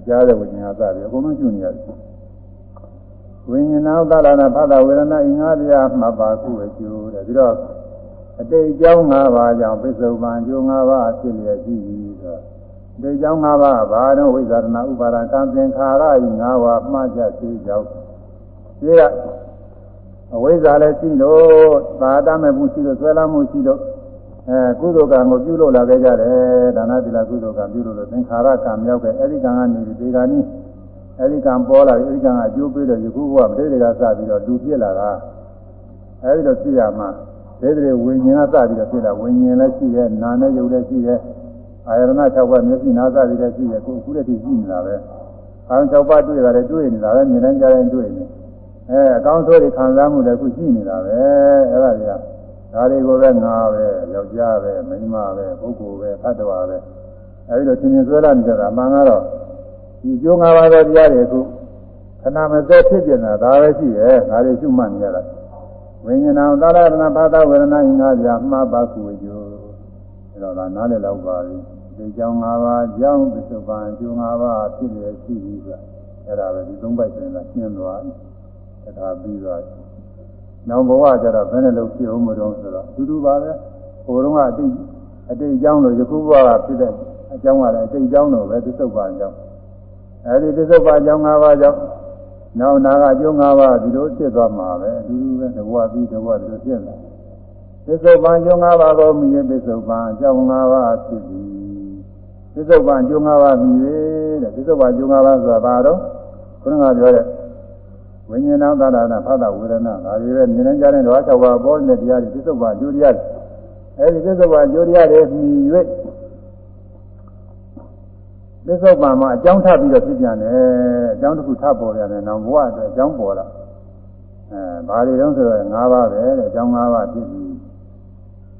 ကြားတဲ့ဝိညာဉ်စပြီးအကုန်လုံးကျူနေရတယ်ဝိညာဏသလနာဖသဝေဒနာအင်္ဂါတရားမှတ်ပါခုအကျိုးတဲ့ပြီးတော့အတိတ်အကြောင်း၅ပါးကြောင့်ပစ္စုပန်ကျိုး၅ပါးဖြစ်လျက်ရှိပြီးတော့ အတိတ်အကြောင်း၅ပါးဘာတော့ဝိဇာရဏဥပါဒံကံသင်္ခါရဤ၅ပါးမှတ်ချက်သေးကြောင်းဒီကအဝိဇ္ဇာလည်းရှိလို့သာတမဲ့မှုရှိလို့ဆွဲလာမှုရှိလို့အဲကုသိုလ်ကံကိုပြုလို့လာခဲ့ကြတယ်ဒါနသီလကုသိုလ်ကံပြုလို့လို့သင်္ခါရကံမြောက်ခဲ့အဲဒီကံကနေဒီကံนี้အဲဒီကံပေါ်လာအဲဒီကံကအကျိုးပေးတော့ယခုဘဝပဋိဒေကစပြီးတော့လူဖြစ်လာတာအဲဒီတော့သိရမှာဒေသရေဝိညာဉ်ကစပြီးတော့ဖြစ်လာဝိညာဉ်လည်းရှိတယ်နာနဲ့ယုတ်လည်းရှိတယ် အာယရဏ6ပါးမျက်စိနာစသည်လည်းရှိတယ်ကိုယ်ခုတည်းရှိနေတာပဲအာယ6ပါးတွေ့တာလည်းတွေ့နေတာပဲမြင်တိုင်းကြားတိုင်းတွေ့နေအဲအကောင်းဆိုးတွေခံစားမှုလည်းခုရှိနေတာပဲအဲ့ဒါတွေကဒါတွေကိုပဲငါပဲယောက်ျားပဲမိန်းမပဲပုဂ္ဂိုလ်ပဲသတ္တဝါပဲအဲဒီလိုသင်္င်ဆွဲလာနေတာအမှန်ကတော့ဒီကျိုး၅ပါးသောတရားတွေခုခဏမစဲဖြစ်ကျင်တာဒါပဲရှိရဲ့ဒါတွေရှုမှတ်နေရတာဝိညာဏသာရဏဘာသာဝေဒနာအင်္ဂါပြမှားပါခုဝေကျိုးအဲတော့ဒါနားလည်တော့ပါပြီ ဒီကြောင်း၅ပါးကြောင်းပစ္စုပန်ကျိုး၅ပါးဖြစ်ရရှိပြီးဆိုအဲ့ဒါပဲဒီသုံးပိုက်ဆိုရင်လည်းရှင်းသွားတယ်ဒါပြီးသွားတယ်နောက်ဘဝကျတော့ဘယ်နဲ့လို့ဖြစ်အောင်မလို့ဆိုတော့အတူတူပါပဲဟိုတုန်းကအတိတ်အတိတ်အကြောင်းလို့ယခုဘဝကဖြစ်တဲ့အကြောင်းကလည်းအတိတ်အကြောင်းလို့ပဲသစ္စုပ္ပါအကြောင်းအဲဒီသစ္စုပ္ပါအကြောင်း၅ပါးကြောင့်နောက်နာကအကျိုး၅ပါးဒီလိုဖြစ်သွားမှာပဲအတူတူပဲတဘဝပြီးတဘဝဒီလိုဖြစ်လာသစ္စုပ္ပါအကျိုး၅ပါးကိုမြည်သစ္စုပ္ပါအကြောင်း၅ပါးဖြစ်ပြီး သစ္စုပ္ပါအကျိုး၅ပါးမြည်တဲ့သစ္စုပ္ပါအကျိုး၅ပါးဆိုတာဘာတော့ခုနကပြောတဲ့ဝိညာဏသာရဏဖသဝေဒနာဒါတွေပဲမြင်နေကြတဲ့ဓဝါ၆ပါးပေါ်နေတဲ့တရားတွေသစ္စုပ္ပါအကျိုးတရားတွေအဲဒီသစ္စုပ္ပါအကျိုးတရားတွေမြည်၍သစ္စုပ္ပါမှာအကြောင်းထပ်ပြီးတော့ဖြစ်ပြန်တယ်အကြောင်းတစ်ခုထပ်ပေါ်ပြန်တယ်နောက်ဘဝအတွက်အကြောင်းပေါ်လာအဲဘာတွေတုံးဆိုတော့၅ပါးပဲတဲ့အကြောင်း၅ပါးဖြစ်ပြီး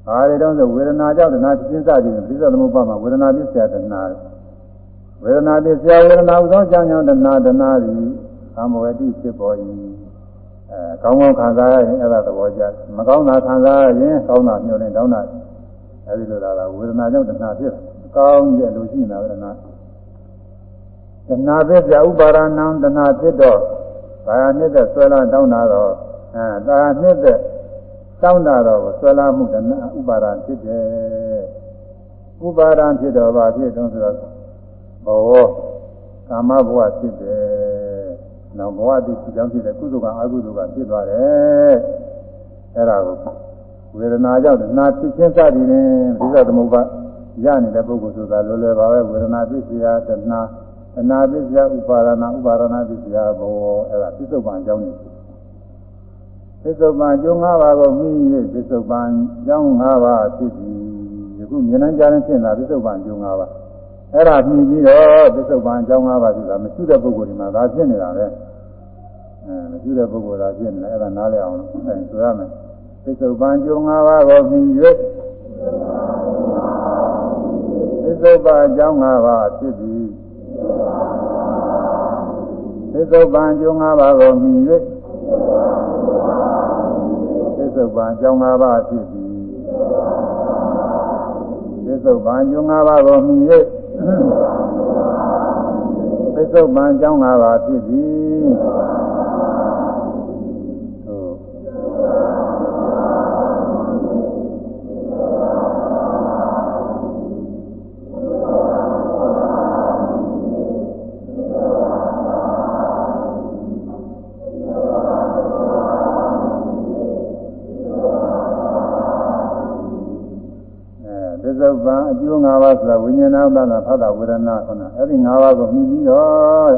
ဘာတွေတုံးဆိုဝေဒနာကြောင့်တဏှာပြင်းစသည်ပြိဿသမုပ္ပါမှာဝေဒနာပြစ္ဆရာတဏှာဝေဒနာပြစ္ဆရာဝေဒနာဥသောကြောင့်ကြောင့်တဏှာတဏှာသည်သံဝတိဖြစ်ပေါ်၏အဲကောင်းကောင်းခံစားရရင်အဲ့ဒါသဘောကျမကောင်းတာခံစားရရင်ကောင်းတာမျှော်လင့်တောင်းတာအဲဒီလိုလာတာဝေဒနာကြောင့်တဏှာဖြစ်ကောင်းရဲ့လို့ရှိနေတာဝေဒနာတဏှာဖြစ်ပြဥပါရဏံတဏှာဖြစ်တော့ဘာယာနှစ်သက်ဆွဲလာတောင်းတာတော့အဲဒါနှစ်သက် တောင်းတာတော့ဆွဲလာမှုတဏှာဥပါရံဖြစ်တယ်ဥပါရံဖြစ်တော့ဘာဖြစ်တုံးဆိုတော့ဘောကာမဘဝဖြစ်တယ်နောက်ဘဝတည်ကြောင်းဖြစ်တဲ့ကုသိုလ်ကအကုသိုလ်ကဖြစ်သွားတယ်အဲ့ဒါကိုဝေဒနာကြောင့်နာဖြစ်ခြင်းစသည်ဖြင့်ဒီသသမုပ္ပါရနေတဲ့ပုဂ္ဂိုလ်ဆိုတာလွယ်လွယ်ပါပဲဝေဒနာဖြစ်เสียတဏှာတဏှာဖြစ်เสียဥပါရဏဥပါရဏဖြစ်เสียဘောအဲ့ဒါပြစ္ဆုတ်ပံအကြောင်းနေ ပြစ္ဆုတ်ပံအကျိုး၅ပါးကိုမိ၍ပြစ္ဆုတ်ပံအကြောင်း၅ပါးဖြစ်ပြီးယခုဉာဏ်ကြားရင်ဖြစ်လာပြစ္ဆုတ်ပံအကျိုး၅ပါးအဲ့ဒါမြည်ပြီးတော့သစ္စုပ္ပန်အကြောင်း၅ပါးဆိုတာမရှိတဲ့ပုဂ္ဂိုလ်ဒီမှာဒါဖြစ်နေတာပဲအဲမရှိတဲ့ပုဂ္ဂိုလ်ဒါဖြစ်နေတယ်အဲ့ဒါနားလည်အောင်အဲဆိုရမယ်သစ္စုပ္ပန်အကျိုး၅ပါးကိုမြည်၍သစ္စုပ္ပန်အကြောင်း၅ပါးဖြစ်ပြီးသစ္စုပ္ပန်အကျိုး၅ပါးကိုမြည်၍သ စ္စုပ္ပန်အကြောင်း၅ပါးဖြစ်ပြီးသစ္စုပ္ပန်အကျိုး၅ပါးကိုမြည်၍ပစ္စုပန်အကြောင်း၅ပါးဖြစ်သည် စ္စုပန်အကျိုး၅ပါးဆိုတာဝိညာဏသနာဖသဝေဒနာခဏအဲ့ဒီ၅ပါးကိုမြည်ပြီးတော့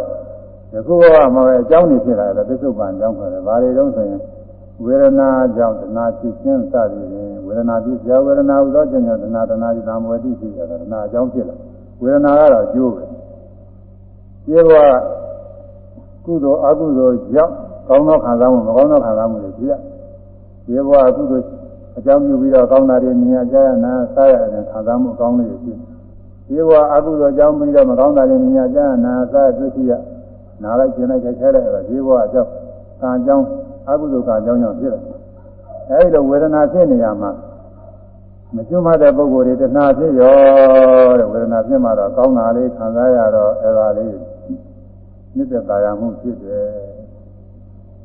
ယခုဘဝမှာပဲအကြောင်းနေဖြစ်လာတယ်ပစ္စုပန်အကြောင်းခေါ်တယ်။ဘာတွေတုံးဆိုရင်ဝေဒနာကြောင့်တဏှာဖြစ်ခြင်းစသည်ဖြင့်ဝေဒနာဖြစ်ကြဝေဒနာဥသောခြင်းကြောင့်တဏှာတဏှာဒီသံဝေတိဖြစ်တယ်တဏှာအကြောင်းဖြစ်လာဝေဒနာကတော့အကျိုးပဲ။ဒီဘဝကုသိုလ်အကုသိုလ်ကြောင့်ကောင်းသောခံစားမှုမကောင်းသောခံစားမှုတွေဖြစ်ရဒီဘဝအကုသိုလ် အကြောင်းပြုပြီးတော့ကောင်းတာတွေမြင်ရကြရနာစားရတဲ့ခံစားမှုအကောင်းလေးတွေဖြစ်ဒီဘဝအကုသိုလ်အကြောင်းပြီးတော့မကောင်းတာတွေမြင်ရကြရနာစားရတွေ့ရှိရနားလိုက်ကျင်လိုက်ကြိုက်ခဲလိုက်တော့ဒီဘဝအကြောင်းကံအကြောင်းအကုသိုလ်ကံအကြောင်းကြောင့်ဖြစ်တယ်အဲဒီလိုဝေဒနာဖြစ်နေရမှာမကျွမ်းမတဲ့ပုဂ္ဂိုလ်တွေတဏှာဖြစ်ရောတဲ့ဝေဒနာဖြစ်မှတော့ကောင်းတာလေးခံစားရတော့အဲဒါလေးမြစ်သက်သာယာမှုဖြစ်တယ်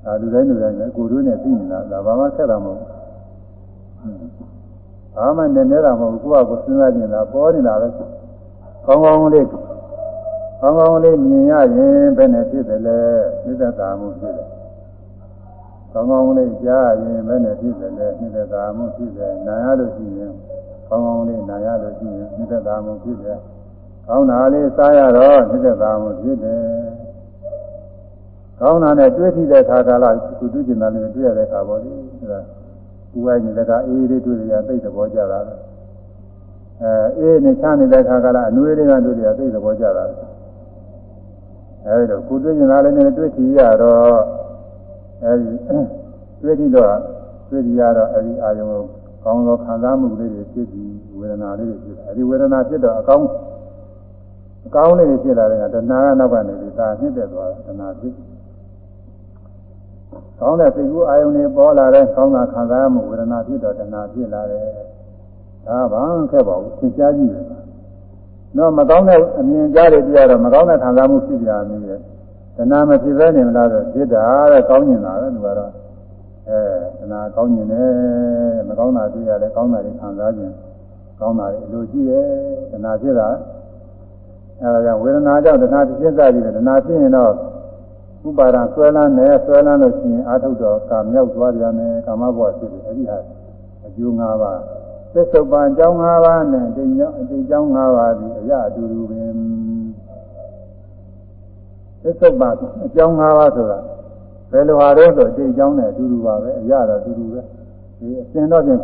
။ဒါလူတိုင်းလူတိုင်းလည်းကိုယ်တို့နဲ့သိနေတာဒါဘာမှဆက်တာမဟုတ်ဘူး။ ဘာမှနည်းနေတာမဟုတ်ဘူးကိုယ့်ဟာကိုယ်စဉ်းစားနေတာပေါ်နေတာပဲ။ကောင်းကောင်းလေးကောင်းကောင်းလေးမြင်ရရင်ဘယ်နဲ့ဖြစ်တယ်လဲမြစ်သက်သာမှုဖြစ်တယ်။ကောင်းကောင်းလေးကြားရင်ဘယ်နဲ့ဖြစ်တယ်လဲမြစ်သက်သာမှုဖြစ်တယ်။နားရလို့ရှိရင်ကောင်းကောင်းလေးနားရလို့ရှိရင်မြစ်သက်သာမှုဖြစ်တယ်။ကောင်းတာလေးစားရတော့မြစ်သက်သာမှုဖြစ်တယ်။ကောင်းတာနဲ့တွေ့ထိတဲ့ခါကာလကုသကျင်တာနဲ့တွေ့ရတဲ့ခါပေါ့လေအဲဒါ ဥဝိုင်းနေတဲ့ကအေးလေးတွေ့ရသိတဲ့ဘောကြတာအဲအေးနဲ့ချနေတဲ့ခါကာလအနွေးလေးကတွေ့ရသိတဲ့ဘောကြတာအဲဒီတော့ကုသကျင်တာလည်းနဲ့တွေ့ထိရတော့အဲဒီတွေ့ထိတော့တွေ့ထိရတော့အဲဒီအာယုံကိုကောင်းသောခံစားမှုလေးတွေဖြစ်ပြီးဝေဒနာလေးတွေဖြစ်တယ်အဲဒီဝေဒနာဖြစ်တော့အကောင်းအကောင်းလေးတွေဖြစ်လာတဲ့ကတဏှာကနောက်ကနေပြီးဒါနှစ်သက်သွားတာတဏှာဖြစ် ကောင်းတဲ့စိတ်ကူးအာယုန်တွေပေါ်လာတဲ့ကောင်းတာခံစားမှုဝေဒနာဖြစ်တော့တဏှာဖြစ်လာတယ်ဒါဘာမှခက်ပါဘူးသင်ကြားကြည့်တယ်တော့မကောင်းတဲ့အမြင်ကြားတွေပြရတော့မကောင်းတဲ့ခံစားမှုဖြစ်ကြတယ်တဏှာမဖြစ်ဘဲနေမလားဆိုဖြစ်တာတဲ့ကောင်းကျင်တာပဲသူကတော့အဲတဏှာကောင်းကျင်တယ်မကောင်းတာတွေ့ရတယ်ကောင်းတာတွေခံစားခြင်းကောင်းတာတွေအလိုရှိရဲ့တဏှာဖြစ်တာအဲဒါကြောင့်ဝေဒနာကြောင့်တဏှာဖြစ်စားကြည့်တယ်တဏှာဖြစ်ရင်တော့ ဥပါဒံဆွဲလန်းနေဆွဲလန်းလို့ရှိရင်အာထုတ်တော့ကာမြောက်သွားပြန်တယ်ကာမဘဝဖြစ်တယ်အဲဒီဟာအကျိုး၅ပါးသစ္စုပ္ပန်အကြောင်း၅ပါးနဲ့အတိတ်ကြောင့်အတိတ်ကြောင့်၅ပါးဒီအရာအတူတူပင်သစ္စုပ္ပန်အကြောင်း၅ပါးဆိုတာဘယ်လိုဟာတော့ဆိုအတိတ်ကြောင့်နဲ့အတူတူပါပဲအရာတော့အတူတူပဲဒီအစဉ်တော့ချင်း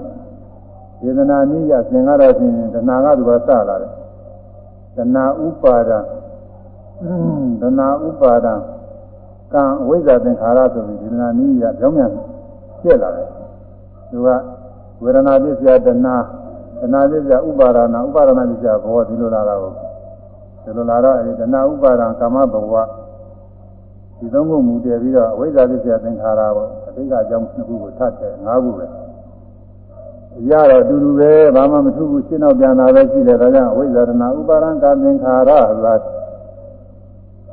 ဒေသနာနည်းရစဉ်ကတော့ချင်းတဏှာကသူကစလာတယ်တဏှာဥပါဒံတဏှာဥပါဒံ ကံအဝိဇ္ဇာသင်္ခါရဆိုပြီးဒီနာနည်းရကြောင်းမြန်ဖြစ်လာတယ်သူကဝေဒနာပစ္စယတဏတဏပစ္စယဥပါဒနာဥပါဒနာပစ္စယဘောဒီလိုလာတာကိုဒီလိုလာတော့အဲဒီတဏဥပါဒံကာမဘဝဒီသုံးခုမူတည်ပြီးတော့အဝိဇ္ဇာပစ္စယသင်္ခါရဘောအတိတ်ကအကြောင်းနှစ်ခုကိုထပ်တယ်၅ခုပဲရတော့အတူတူပဲဘာမှမထူးဘူးရှင်းတော့ပြန်လာပဲရှိတယ်ဒါကြောင့်အဝိဇ္ဇာတဏဥပါဒံကာသင်္ခါရဆိုတာ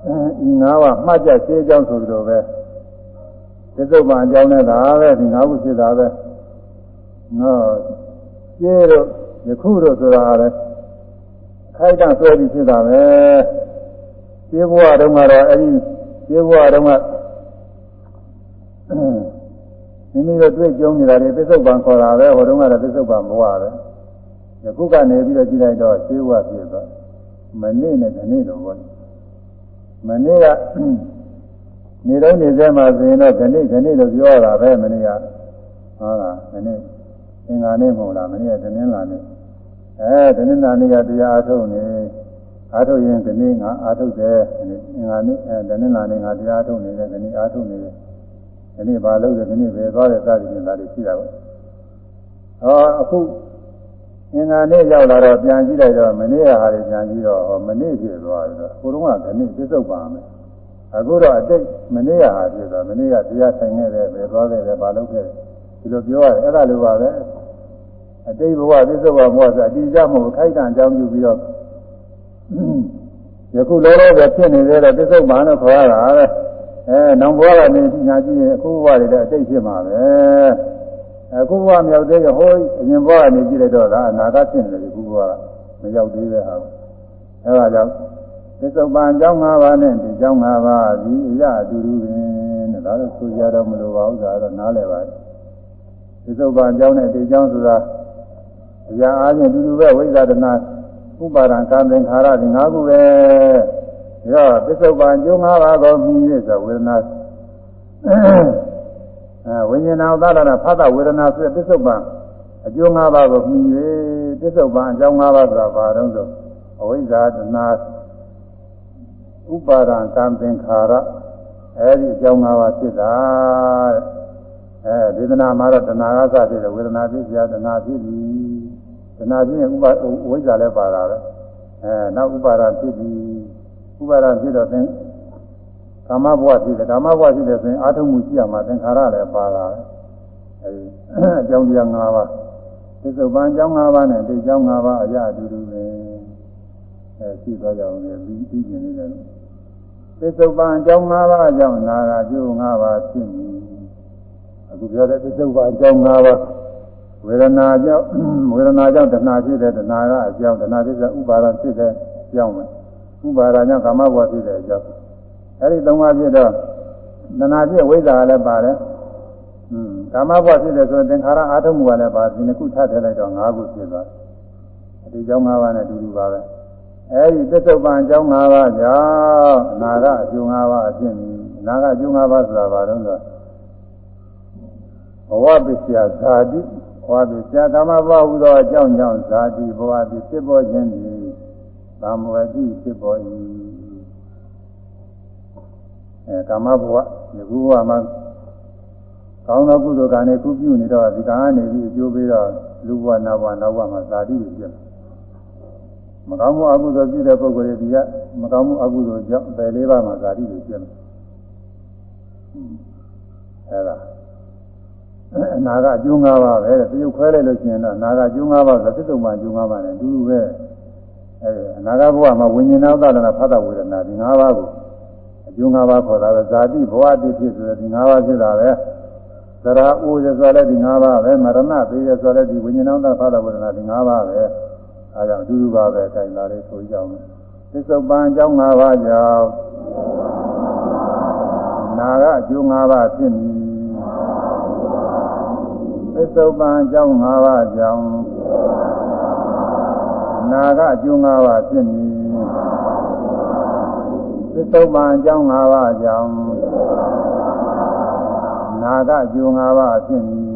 ဒီငါးပါးမှတ်ကြရှင်းကြောင်းဆိုလိုပဲသစ္စုပ္ပန်အကြောင်းနဲ့ဒါပဲဒီငါးခုဖြစ်တာပဲငါရှင်းတော့ယခုတော့ဆိုတာလည်းခိုက်တဆွဲပြီးဖြစ်တာပဲရှင်းဘဝတုန်းကတော့အဲ့ဒီရှင်းဘဝတုန်းကမိမိတို့တွေ့ကြုံနေတာတွေသစ္စုပ္ပန်ခေါ်တာပဲဟိုတုန်းကတော့သစ္စုပ္ပန်ဘဝပဲယခုကနေပြီးတော့ကြည့်လိုက်တော့ရှင်းဘဝဖြစ်သွားမနေ့နဲ့ဒီနေ့တော့ဘော မနေ့ကနေတော့နေစဲမှာဆိုရင်တော့ခဏိခဏိလို့ပြောရတာပဲမနေ့ကဟုတ်လားခဏိအင်္ဂါနေ့မဟုတ်လားမနေ့ကတနင်္လာနေ့အဲတနင်္လာနေ့ကတရားအထုတ်နေအားထုတ်ရင်ခဏိငါအားထုတ်တယ်အင်္ဂါနေ့အဲတနင်္လာနေ့ငါတရားအထုတ်နေတယ်ခဏိအားထုတ်နေတယ်ခဏိဘာလုပ်တယ်ခဏိပဲသွားတယ်စသည်ဖြင့်ဒါတွေရှိတာပေါ့ဟောအခု အင်္ဂါနေ့ရောက်လာတော့ပြန်ကြည့်လိုက်တော့မနေ့ကဟာတွေပြန်ကြည့်တော့ဟောမနေ့ဖြစ်သွားပြီတော့ကိုတော့ကခဏပြစ္ဆုတ်ပါမယ်အခုတော့အတိတ်မနေ့ကဟာဖြစ်သွားမနေ့ကတရားဆိုင်ခဲ့တယ်ပဲသွားခဲ့တယ်ဘာလုပ်ခဲ့တယ်ဒီလိုပြောရတယ်အဲ့ဒါလိုပါပဲအတိတ်ဘဝပြစ္ဆုတ်ပါဘဝဆိုအတိအကျမဟုတ်ခိုက်တန်အကြောင်းပြုပြီးတော့ယခုလောလောဆယ်ဖြစ်နေသေးတယ်ပြစ္ဆုတ်ပါလို့ခေါ်ရတာပဲအဲနောင်ဘဝကနေညာကြည့်ရင်အခုဘဝတွေလည်းအတိတ်ဖြစ်မှာပဲ အခုဘဝမြောက်သေးကဟိုအရင်ဘဝကနေကြည့်လိုက်တော့ဒါအနာဂတ်ဖြစ်နေတယ်အခုဘဝမရောက်သေးတဲ့ဟာအဲဒါကြောင့်သစ္စုပ္ပန်အကြောင်း၅ပါးနဲ့ဒီအကြောင်း၅ပါးဒီအရာအတူတူပင်တဲ့ဒါတော့ဆိုကြတော့မလိုပါဘူးဒါတော့နားလည်ပါတယ်သစ္စုပ္ပန်အကြောင်းနဲ့ဒီအကြောင်းဆိုတာအရာအားဖြင့်အတူတူပဲဝိဇ္ဇာတနာဥပါဒံကံသင်္ခါရဒီ၅ခုပဲဒါတော့သစ္စုပ္ပန်အကျိုး၅ပါးကိုမြည်ရဆိုဝေဒနာ အဲဝိညာဏဥပါဒနာဖသဝေဒနာဆိုတဲ့ပစ္စုပန်အကျိုး၅ပါးကိုမြည်၍ပစ္စုပန်အကြောင်း၅ပါးဆိုတာဘာတုံးဆိုအဝိဇ္ဇာတနာဥပါဒံကံသင်္ခါရအဲဒီအကြောင်း၅ပါးဖြစ်တာတဲ့အဲဒေသနာမှာတော့တဏှာကစဖြစ်တယ်ဝေဒနာဖြစ်ပြတဏှာဖြစ်ပြီတဏှာဖြစ်ရင်ဥပါဝိဇ္ဇာလည်းပါတာပဲအဲနောက်ဥပါဒဖြစ်ပြီဥပါဒဖြစ်တော့သင် ကာမဘဝဖြစ်တယ်ကာမဘဝဖြစ်တယ်ဆိုရင်အာထုံမှုရှိရမှာသင်္ခါရလည်းပါတာပဲအဲဒီအကြောင်းတရား၅ပါးသစ္စုပ္ပန်အကြောင်း၅ပါးနဲ့ဒီအကြောင်း၅ပါးအရာအတူတူပဲအဲရှိသွားကြအောင်လေပြီးပြီးနေနေတယ်သစ္စုပ္ပန်အကြောင်း၅ပါးအကြောင်းနာဂကျိုး၅ပါးဖြစ်ပြီအခုပြောတဲ့သစ္စုပ္ပန်အကြောင်း၅ပါးဝေဒနာကြောင့်ဝေဒနာကြောင့်တဏှာဖြစ်တဲ့တဏှာကအကြောင်းတဏှာဖြစ်တဲ့ဥပါဒံဖြစ်တဲ့အကြောင်းပဲဥပါဒံကြောင့်ကာမဘဝဖြစ်တဲ့အကြောင်း အဲဒီသုံးပါးဖြစ်တော့တဏှာဖြစ်ဝိဇ္ဇာလည်းပါတယ်อืมကာမဘဝဖြစ်တယ်ဆိုရင်သင်္ခါရအာထုံမှုကလည်းပါဒီနှစ်ခုထပ်ထည့်လိုက်တော့၅ခုဖြစ်သွားတယ်ဒီကြောင်း၅ပါးနဲ့အတူတူပါပဲအဲဒီသစ္စုပ္ပန်အကြောင်း၅ပါးကြောင့်အနာကအကျိုး၅ပါးအဖြစ်ပြီအနာကအကျိုး၅ပါးဆိုတာဘာလို့လဲဘဝပစ္စယဇာတိဘဝပစ္စယကာမဘဝဟူသောအကြောင်းကြောင့်ဇာတိဘဝသည်ဖြစ်ပေါ်ခြင်းသည်သံဝတိဖြစ်ပေါ်၏ အဲကာမဘဝဒီဘဝမှာကောင်းသောကုသိုလ်ကံနဲ့ကုပြုနေတော့ဒီကံကနေပြီးအကျိုးပေးတော့လူဘဝနတ်ဘဝနောက်ဘဝမှာဇာတိတွေဖြစ်တယ်မကောင်းမှုအကုသိုလ်ပြုတဲ့ပုဂ္ဂိုလ်တွေဒီကမကောင်းမှုအကုသိုလ်ကြောင့်ပယ်လေးပါးမှာဇာတိတွေဖြစ်တယ်အဲဒါအနာကအကျိုး၅ပါးပဲတရုပ်ခွဲလိုက်လို့ရှိရင်တော့အနာကအကျိုး၅ပါးဆိုသစ္စုံမှာအကျိုး၅ပါးနဲ့အတူတူပဲအဲအနာကဘဝမှာဝိညာဉ်သောသဒနာဖတ်တာဝေဒနာဒီ၅ပါးကို အကျိုး၅ပါးခေါ်တာပဲဇာတိဘဝတိဖြစ်ဆိုတဲ့ဒီ၅ပါးဖြစ်တာပဲသရအိုးရဆိုလည်းဒီ၅ပါးပဲမရဏသေးရဆိုလည်းဒီဝိညာဉ်သောသဖတ်တာဝေဒနာဒီ၅ပါးပဲအဲကြောင့်အတူတူပါပဲတိုင်လာလေးဆိုကြအောင်သစ္စုပ္ပန်အကြောင်း၅ပါးကြောင့်နာကအကျိုး၅ပါးဖြစ်မည်သစ္စုပ္ပန်အကြောင်း၅ပါးကြောင့်နာကအကျိုး၅ပါးဖြစ်မည်သ စ္စုပ္ပန်အကြောင်း၅ပါးကြောင့်နာကအကျိုး၅ပါးဖြစ်မည်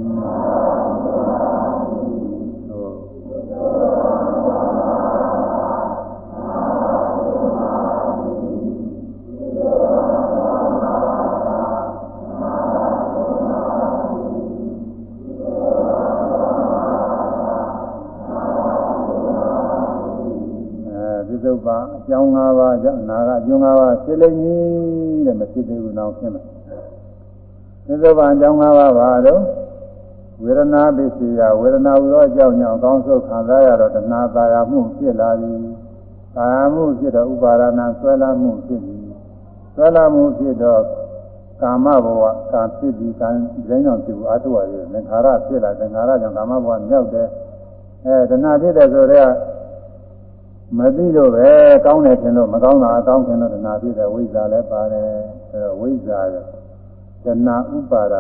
ကြောင့်နာကအကျိုး၅ပါးဖြစ်လိမ့်မည်တဲ့မဖြစ်သေးဘူးနောက်ဖြစ်မယ်သစ္စုပ္ပအကြောင်း၅ပါးပါတော့ဝေဒနာပစ္စည်းယဝေဒနာဟူသောအကြောင်းကြောင့်ကောင်းဆုတ်ခံစားရတော့တဏှာသာယာမှုဖြစ်လာသည်သာယာမှုဖြစ်တော့ဥပါဒနာဆွဲလာမှုဖြစ်သည်ဆွဲလာမှုဖြစ်တော့ကာမဘဝကံဖြစ်ပြီးကံတိုင်းအောင်ဖြစ်ဘူးအထုဝါရီသင်္ခါရဖြစ်လာသင်္ခါရကြောင့်ကာမဘဝမြောက်တယ်အဲတဏှာဖြစ်တယ်ဆိုတော့ မသိတော့ပဲကောင်းတယ်ထင်လို့မကောင်းတာအကောင်းထင်လို့တဏှာဖြစ်တယ်ဝိဇ္ဇာလည်းပါတယ်အဲတော့ဝိဇ္ဇာရတဏှာဥပါဒ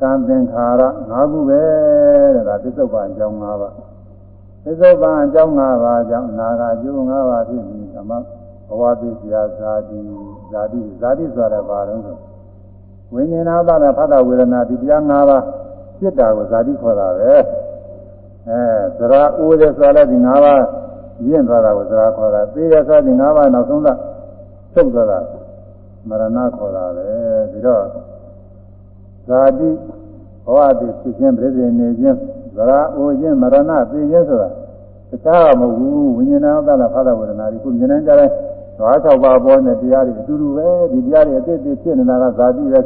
ကံသင်္ခါရ၅ခုပဲတဲ့ဒါသစ္စုပ္ပန်အကြောင်း၅ပါးသစ္စုပ္ပန်အကြောင်း၅ပါးကြောင့်နာဂအကျိုး၅ပါးဖြစ်ပြီးသမဘဝပိစရာဇာတိဇာတိဇာတိဆိုတာဘာလို့ဆိုဝိညာဏသနာဖတ်တာဝေဒနာဒီတရား၅ပါးဖြစ်တာကိုဇာတိခေါ်တာပဲအဲသရအိုးတဲ့ဆိုလည်းဒီ၅ပါး ရင့်သွားတာကိုသရာခေါ်တာသေရသတိ၅ပါးနောက်ဆုံးကထုတ်သွားတာမရဏခေါ်တာပဲပြီးတော့ဇာတိဘဝတည်ဖြစ်ခြင်းပြည့်စုံနေခြင်းသရာအိုခြင်းမရဏသိခြင်းဆိုတာတခြားမဟုတ်ဘူးဝိညာဏသနာဖသဝေဒနာဒီခုမြင်နေကြတဲ့ဓဝါ၆ပါးပေါ်တဲ့တရားတွေအတူတူပဲဒီတရားတွေအတိတ်ဖြစ်နေတာကဇာတိပဲ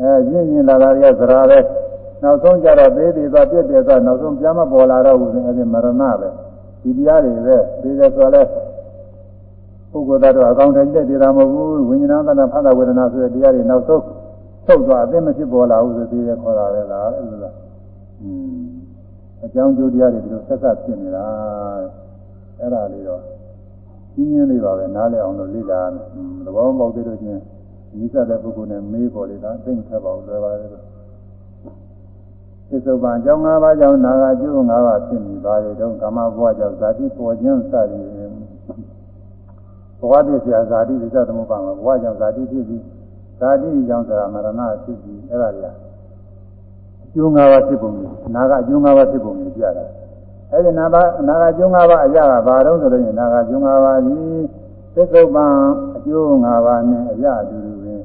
အဲရင့်ရင်လာတာရသရာပဲနောက်ဆုံးကြတော့သေးသေးသွားပြည့်ပြည့်သွားနောက်ဆုံးပြန်မပေါ်လာတော့ဘူးအဲဒီမရဏပဲ ဒီတရားတွေပဲသိတယ်ဆိုလဲပုဂ္ဂိုလ်သားတို့အကောင်းတိုင်းတက်တည်တာမဟုတ်ဘူးဝိညာဏသနာဖသဝေဒနာဆိုတဲ့တရားတွေနောက်ဆုံးထုတ်သွားအသိမဖြစ်ပေါ်လာဘူးဆိုပြီးရခေါ်တာပဲလားအဲ့လိုလားอืมအကြောင်းကျိုးတရားတွေဒီလိုဆက်ဆက်ဖြစ်နေတာအဲ့ဒါလေးတော့ရှင်းရှင်းလေးပါပဲနားလည်အောင်လို့လေ့လာရမယ်သဘောပေါက်သေးလို့ချင်းဒီစတဲ့ပုဂ္ဂိုလ်နဲ့မေးပေါ်လေတာသိမထက်ပါဘူးလွယ်ပါလေလို့ သစ္စုပ္ပန်အကြောင်း၅ပါးကြောင့်နာဂကျိုး၅ပါးဖြစ်နေပါလေတော့ကာမဘဝကြောင့်ဇာတိပေါ်ခြင်းစသည်ဘဝတည်းဆရာဇာတိဒီသသမုပ္ပါမှာဘဝကြောင့်ဇာတိဖြစ်ပြီးဇာတိကြောင့်ဆိုတာမရဏဖြစ်ပြီးအဲ့ဒါတွေကအကျိုး၅ပါးဖြစ်ပုံကြီးနာဂအကျိုး၅ပါးဖြစ်ပုံကြီးပြတာအဲ့ဒီနာဂနာဂကျိုး၅ပါးအရာကဘာတော့ဆိုလို့ရင်နာဂကျိုး၅ပါးကြီးသစ္စုပ္ပန်အကျိုး၅ပါးနဲ့အရာအတူတူပင်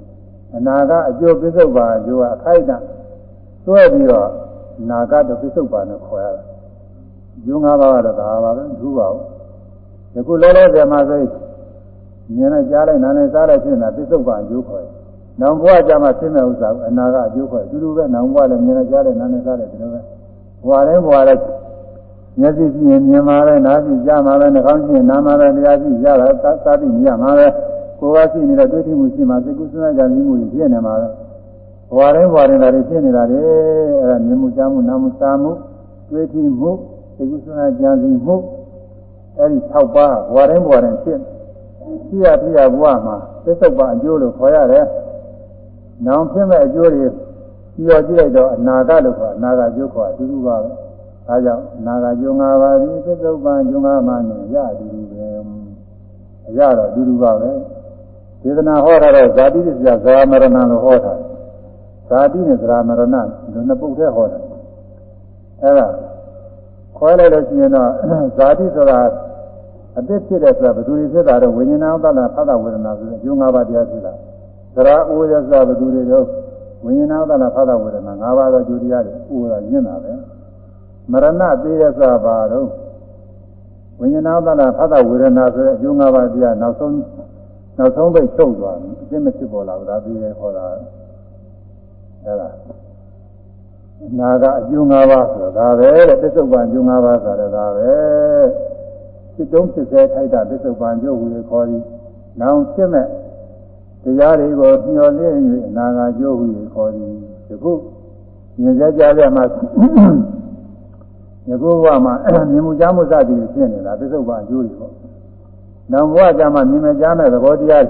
အနာကအကျိုးပစ္စုပ္ပန်အကျိုးကအခိုက်အတန့်တွဲပြီးတော့ နာဂတ်ပစ္စုပ္ပန်ကိုခေါ်ရတယ်။ကျိုး၅ပါးကတော့ဒါပါပဲထူးပါဘူး။ဒီခုလောလောဆယ်မှာဆိုမြင်လိုက်ကြားလိုက်နားလိုက်စားလိုက်ဖြစ်နေတာပစ္စုပ္ပန်အကျိုးခေါ်တယ်။နောင်ဘဝကြမှာဖြစ်မဲ့ဥစ္စာအနာကအကျိုးခေါ်တယ်။တူတူပဲနောင်ဘဝလည်းမြင်လိုက်ကြားလိုက်နားလိုက်စားလိုက်ဒီလိုပဲ။ဘဝတိုင်းဘဝတိုင်းမျက်စိကြည့်ရင်မြင်မှာပဲနားကြည့်ကြားမှာပဲနှာခေါင်းကြည့်ရင်နားမှာပဲတရားကြည့်ရတာသာတိမြင်ရမှာပဲကိုယ်ကရှိနေတဲ့တွေးထိမှုရှိမှစိတ်ကူးစဉ်းစားကြမှုတွေဖြစ်နေမှာပဲဘ ဝတိုင်းဘဝတိုင်းဒါတွေဖြစ်နေတာလေအဲဒါမြင်မှုကြားမှုနားမှုစားမှုတွေးထိမှုစိတ်ကူးစဉ်းစားကြမှုအဲဒီ6ပါးဘဝတိုင်းဘဝတိုင်းဖြစ်ရှိရပြရဘဝမှာသစ္စုပ္ပန်အကျိုးလို့ခေါ်ရတယ်။နောင်ဖြစ်မဲ့အကျိုးတွေပြောကြည့်လိုက်တော့အနာဂတ်လို့ခေါ်အနာဂတ်ကျိုးခေါ်အတူတူပါပဲ။ဒါကြောင့်နာဂကျုံ၅ပါးဒီသစ္စုပ္ပန်ကျုံ၅ပါးနဲ့ရအတူတူပဲအရတော့အတူတူပါပဲဒေသနာဟောတာတော့ဇာတိပစ္စယဇာမရဏလို့ဟောတာ ဇာတိနဲ့ဇာမရဏလို့နှစ်ပုဒ်ထဲဟောတာအဲ့ဒါခွဲလိုက်လို့ရှိရင်တော့ဇာတိဆိုတာအသစ်ဖြစ်တဲ့ဆိုတာဘယ်သူတွေဖြစ်တာတော့ဝိညာဏသနာဖသဝေဒနာဆိုတဲ့အကျိုး၅ပါးတရားရှိတာသရအိုးရဆိုတာဘယ်သူတွေတော့ဝိညာဏသနာဖသဝေဒနာ၅ပါးသောကျိုးတရားတွေအိုးတာညင်တာပဲမရဏသေးတဲ့စွာပါတော့ဝိညာဏသနာဖတ်တာဝေဒနာဆိုတဲ့အကျိုး၅ပါးတရားနောက်ဆုံးနောက်ဆုံးပိတ်ချုပ်သွားတယ်အစ်မဖြစ်ပေါ်လာဘူးဒါပြီးရဲခေါ်တာ အဲ့ဒါနာကအကျိုး၅ပါးဆိုတာဒါပဲတဲ့ပစ္စုပန်အကျိုး၅ပါးဆိုတာဒါပဲစိတ်တုံးဖြစ်စေထိုက်တာပစ္စုပန်ကျိုးဟူ၍ခေါ်သည်နောင်ဖြစ်မဲ့တရားတွေကိုမျှော်လင့်၍နာဂကျိုးဟူ၍ခေါ်သည်ဒီခုမြင်ကြကြပြမှာဒီဘဝမှာမြင်မှုကြားမှုစသည်ဖြစ်နေတာပြစ္ဆုတ်ပါအကျိုးကြီးပေါ့။နောက်ဘဝကျမှမြင်မကြားမဲ့သဘောတရား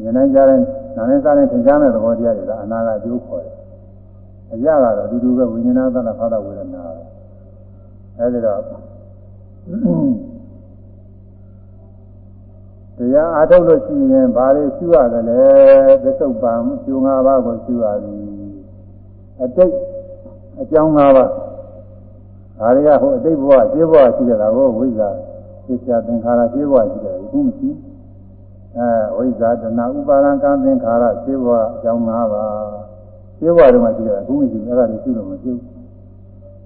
မြင်နိုင်ကြတဲ့ နာနဲ့စားနဲ့သင်ကြားမဲ့သဘောတရားတွေကအနာကအကျိုးခေါ်တယ်။အကြကတော့အတူတူပဲဝိညာဏသနာဖသဝေဒနာပဲ။အဲဒီတော့တရားအားထုတ်လို့ရှိရင်ဘာတွေရှုရတယ်လဲသစ္စုပ္ပံကျိုး၅ပါးကိုရှုရသည်။အတိတ်အကြောင်း၅ပါးဒါတွေကဟိုအတိတ်ဘဝရှင်းဘဝရှိကြတာကိုဝိဇ္ဇာသစ္စာသင်္ခါရရှင်းဘဝရှိကြတယ်အခုမရှိ အဲဝိဇ္ဇာတဏှာဥပါဒံကံသင်္ခါရရှင်းဘဝအကြောင်း၅ပါးရှင်းဘဝတွေမှာရှိကြတယ်အခုမရှိဘူးအဲ့ဒါတွေရှိလို့မရှိဘူး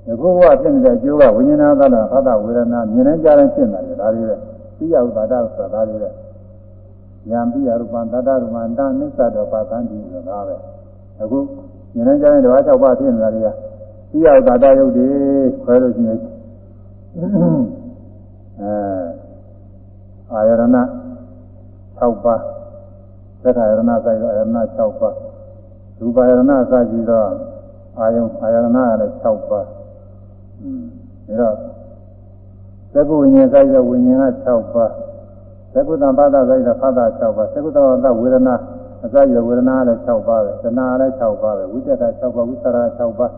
ဒီဘဝဖြစ်နေတဲ့အကျိုးကဝိညာဏသနာဖတ်တာဝေဒနာမြင်နေကြတဲ့ဖြစ်နေတယ်ဒါတွေပဲသိယဥပါဒဆိုတာဒါတွေပဲဉာဏ်ပိယရူပံတတ္တရူပံတနိစ္စတောပါသံတိဆိုတာပဲအခုမြင်နေကြတဲ့ဓဝါ၆ပါးဖြစ်နေတာတွေကသိရတာတယုတ်တွေခွဲလို့ရှိရင်အဲအာယရဏ 6ပါးသက္ခာယရဏစိုက်တော့အာယရဏ6ပါးရူပယရဏစကြည့်တော့အာယုံအာယရဏကလည်း6ပါးอืมဒါတော့သက္ကဝိညာဉ်စိုက်တော့ဝိညာဉ်က6ပါးသက္ကုတံဘာသာစိုက်တော့ဘာသာ6ပါးသက္ကုတံဘာသာဝေဒနာအစရဝေဒနာလည်း6ပါးပဲတဏှာလည်း6ပါးပဲဝိတ္တ6ပါးဝိသရာ6ပါး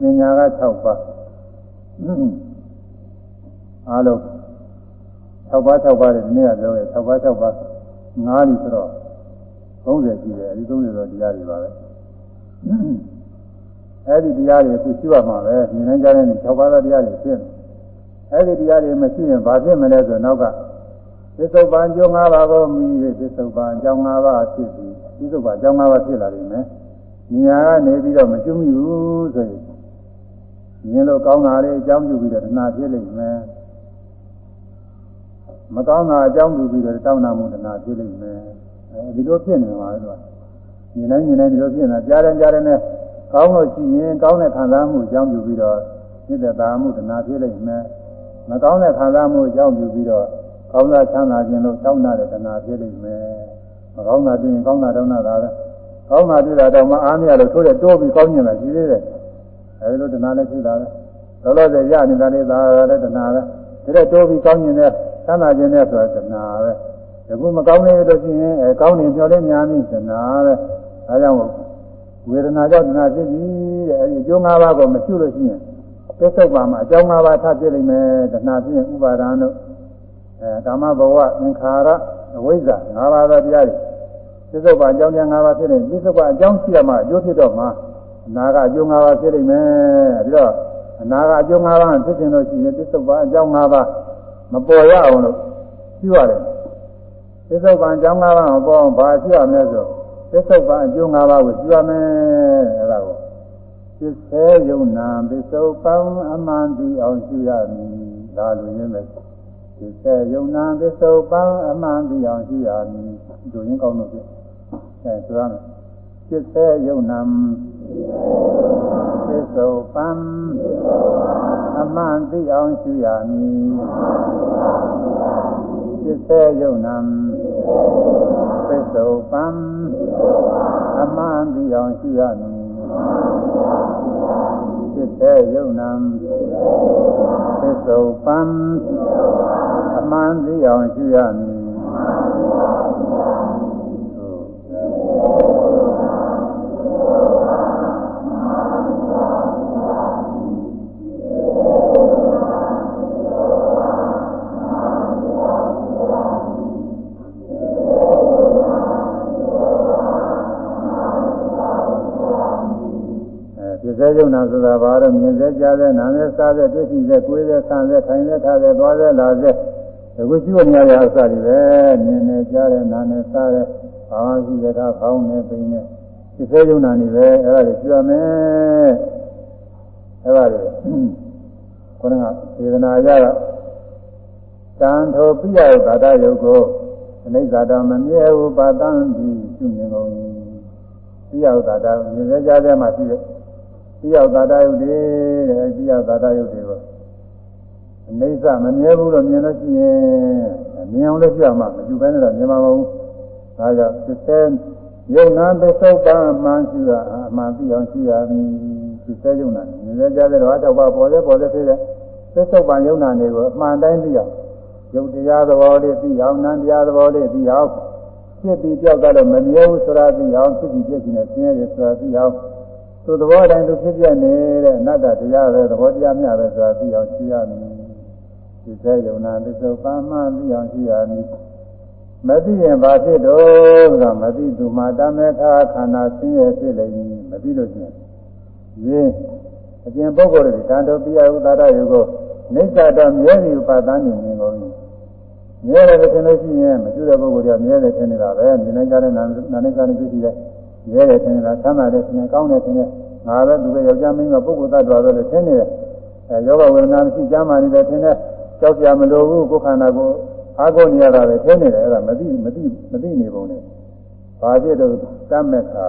ပညာက6ပါးအားလုံး6ပါး6ပါးတဲ့နေ့ကပြောရဲ6ပါး6ပါး 9လီဆိုတော့30ရှိတယ်အဲဒီ30တော့တရားတွေပါပဲအဲဒီတရားတွေအခုရှိရမှာပဲမြင်နိုင်ကြတဲ့6ပါးသောတရားတွေဖြစ်တယ်အဲဒီတရားတွေမရှိရင်ဘာဖြစ်မလဲဆိုနောက်ကသစ္စုပ္ပန်ကျုံ၅ပါးကိုမြည်ပြီးသစ္စုပ္ပန်အကြောင်း၅ပါးဖြစ်ပြီးသစ္စုပ္ပန်အကြောင်း၅ပါးဖြစ်လာတယ်မယ်ဉာဏ်ကနေပြီးတော့မကျွမိဘူးဆိုရင်မြင်လို့ကောင်းတာလေးအကြောင်းပြုပြီးတော့တဏှာဖြစ်လိမ့်မယ် မကောင်းတာအကြောင်းပြုပြီးတော့တောင်းတမှုတဏှာဖြစ်လိမ့်မယ်အဲဒီလိုဖြစ်နေမှာလို့မြင်တိုင်းမြင်တိုင်းဒီလိုဖြစ်နေတာကြားတယ်ကြားတယ်နဲ့ကောင်းလို့ရှိရင်ကောင်းတဲ့ခံစားမှုအကြောင်းပြုပြီးတော့ဖြစ်တဲ့တာမှုတဏှာဖြစ်လိမ့်မယ်မကောင်းတဲ့ခံစားမှုအကြောင်းပြုပြီးတော့ကောင်းတာချမ်းသာခြင်းလို့တောင်းတာတဲ့တဏှာဖြစ်လိမ့်မယ်မကောင်းတာတွေ့ရင်ကောင်းတာတောင်းတာဒါလည်းကောင်းတာတွေ့တာတော့မအားမရလို့ထိုးတဲ့တိုးပြီးကောင်းကျင်တာရှိသေးတယ်အဲဒီလိုတဏှာလည်းရှိတာပဲလောလောဆယ်ရနေတာလေးဒါလည်းတဏှာပဲဒါတဲ့တိုးပြီးကောင်းကျင်တဲ့ သမ်းသာခြင်းနဲ့ဆိုတာတဏှာပဲဒီခုမကောင်းနေလို့ရှိရင်အဲကောင်းနေပြောလေးများနေတဏှာပဲအဲကြောင့်ဝေဒနာကြောင့်တဏှာဖြစ်ပြီတဲ့အဲဒီအကျိုး၅ပါးကိုမရှိလို့ရှိရင်သစ္ဆုတ်ပါမှာအကြောင်း၅ပါးထပ်ဖြစ်လိမ့်မယ်တဏှာဖြစ်ရင်ဥပါဒံတို့အဲကာမဘဝသင်္ခါရအဝိဇ္ဇာ၅ပါးသောတရားတွေသစ္ဆုတ်ပါအကြောင်း၅ပါးဖြစ်နေသစ္ဆုတ်ပါအကြောင်းရှိရမှအကျိုးဖြစ်တော့မှာအနာကအကျိုး၅ပါးဖြစ်လိမ့်မယ်ပြီးတော့အနာကအကျိုး၅ပါးဖြစ်ခြင်းလို့ရှိရင်ပစ္စုပန်အကြောင်း၅ပါး မပေါ်ရအောင်လို့ရှိရတယ်ပစ္စုပန်အကြောင်း၅ပါးမပေါ်အောင်ဘာရှိရမလဲဆိုပသစ္ဆုတ်ပံအကျိုး၅ပါးကိုကြည့်ရမယ်အဲ့ဒါကိုသစ္စေယုံနာသစ္ဆုတ်ပံအမှန်သိအောင်ကြည့်ရမည်ဒါလိုရင်းပဲသစ္စေယုံနာသစ္ဆုတ်ပံအမှန်သိအောင်ကြည့်ရမည်ဒုရင်ကောင်းလို့ပြအဲဆိုရမယ်သစ္စေယုံနာ သစ္ဆုတ်ပံအမှန်သိအောင်ကြည့်ရမည်သစ္စေယုံနာသစ္ဆုတ်ပံအမှန်သိအောင်ရှိရမည်သစ္စေယုံနာသစ္ဆုတ်ပံအမှန်သိအောင်ရှိရမည် စေယုံနာဆိုတာဘာလို့မြင်စေကြားစေနားစေစားစေတွေ့ရှိစေကိုယ်စေဆံစေထိုင်စေထားစေသွားစေလာစေဒီကုရှိဝနေရအစတွေပဲမြင်နေကြားတယ်နားနေစားတယ်ဘာမှရှိတဲ့အခါဖောင်းနေပိနေဒီစေယုံနာနေပဲအဲ့ဒါတွေကြည့်ရမယ်အဲ့ဒါတွေခေါင်းကစေဒနာရကတန်ထိုပိယသာတယုတ်ကိုအနိစ္စတော်မမြဲဘူးပါတန်ဒီရှုမြင်ကုန်ပိယသာတမြင်စေကြားစေမှရှိတ ယ်သိရောက်သာတယုတ်တွေတဲ့သိရောက်သာတယုတ်တွေကိုအနေစမမြဲဘူးလို့မြင်လို့ရှိရင်မြင်အောင်လို့ပြမှာမယူဘဲနဲ့တော့မြင်မှာမဟုတ်ဘူး။ဒါကြောင့်သစ္စေယုံနာသစ္ဆုတ်ပံမှန်ရှိတာအမှန်သိအောင်ရှိရမည်။သစ္စေယုံနာမြင်ရကြတဲ့တော့တော့ပေါ်တယ်ပေါ်တယ်ဖြစ်တဲ့သစ္ဆုတ်ပံယုံနာတွေကိုအမှန်တိုင်းသိအောင်ယုတ်တရားသဘောလေးသိအောင်နံတရားသဘောလေးသိအောင်ဖြစ်ပြီးပြောက်တော့မမြဲဘူးဆိုတာသိအောင်ဖြစ်ပြီးပြည့်စုံတဲ့ဆင်းရဲဆိုတာသိအောင် သူသဘောတိုင်းသူဖြစ်ပြနေတဲ့အနတ္တတရားပဲသဘောတရားများပဲဆိုတာသိအောင်ရှိရမည်ဒီစေယုံနာသစ္စုပ္ပမှသိအောင်ရှိရမည်မသိရင်ဘာဖြစ်တော့ကမသိသူမှာတမေခါခန္ဓာဆင်းရဲဖြစ်လိမ့်မည်မသိလို့ချင်းရင်းအပြင်ပုဂ္ဂိုလ်တွေတန်တော်ပြယဥသာရယုကိုနိစ္စတော်မြဲပြီးပါတန်းနေနေကုန်ပြီမြဲတယ်လို့ထင်လို့ရှိရင်မကျွတဲ့ပုဂ္ဂိုလ်တွေကမြဲတယ်ထင်နေတာပဲမြင်နိုင်ကြတဲ့နာနာနဲ့ကာနဲ့တွေ့ကြည့်တယ် ရဲတယ်ထင်တာဆမ်းသာတယ်ထင်တယ်ကောင်းတယ်ထင်တယ်ငါပဲသူပဲယောက်ျားမင်းကပုဂ္ဂိုလ်သတ္တဝါပဲလို့ထင်နေတယ်အဲယောဂဝေဒနာမရှိကြမ်းမာနေတယ်ထင်တယ်ကြောက်ကြမလို့ဘူးကိုယ်ခန္ဓာကိုအားကိုနေရတာပဲထင်နေတယ်အဲ့ဒါမသိမသိမသိနေပုံနဲ့ဘာဖြစ်တော့တတ်မဲ့ခါ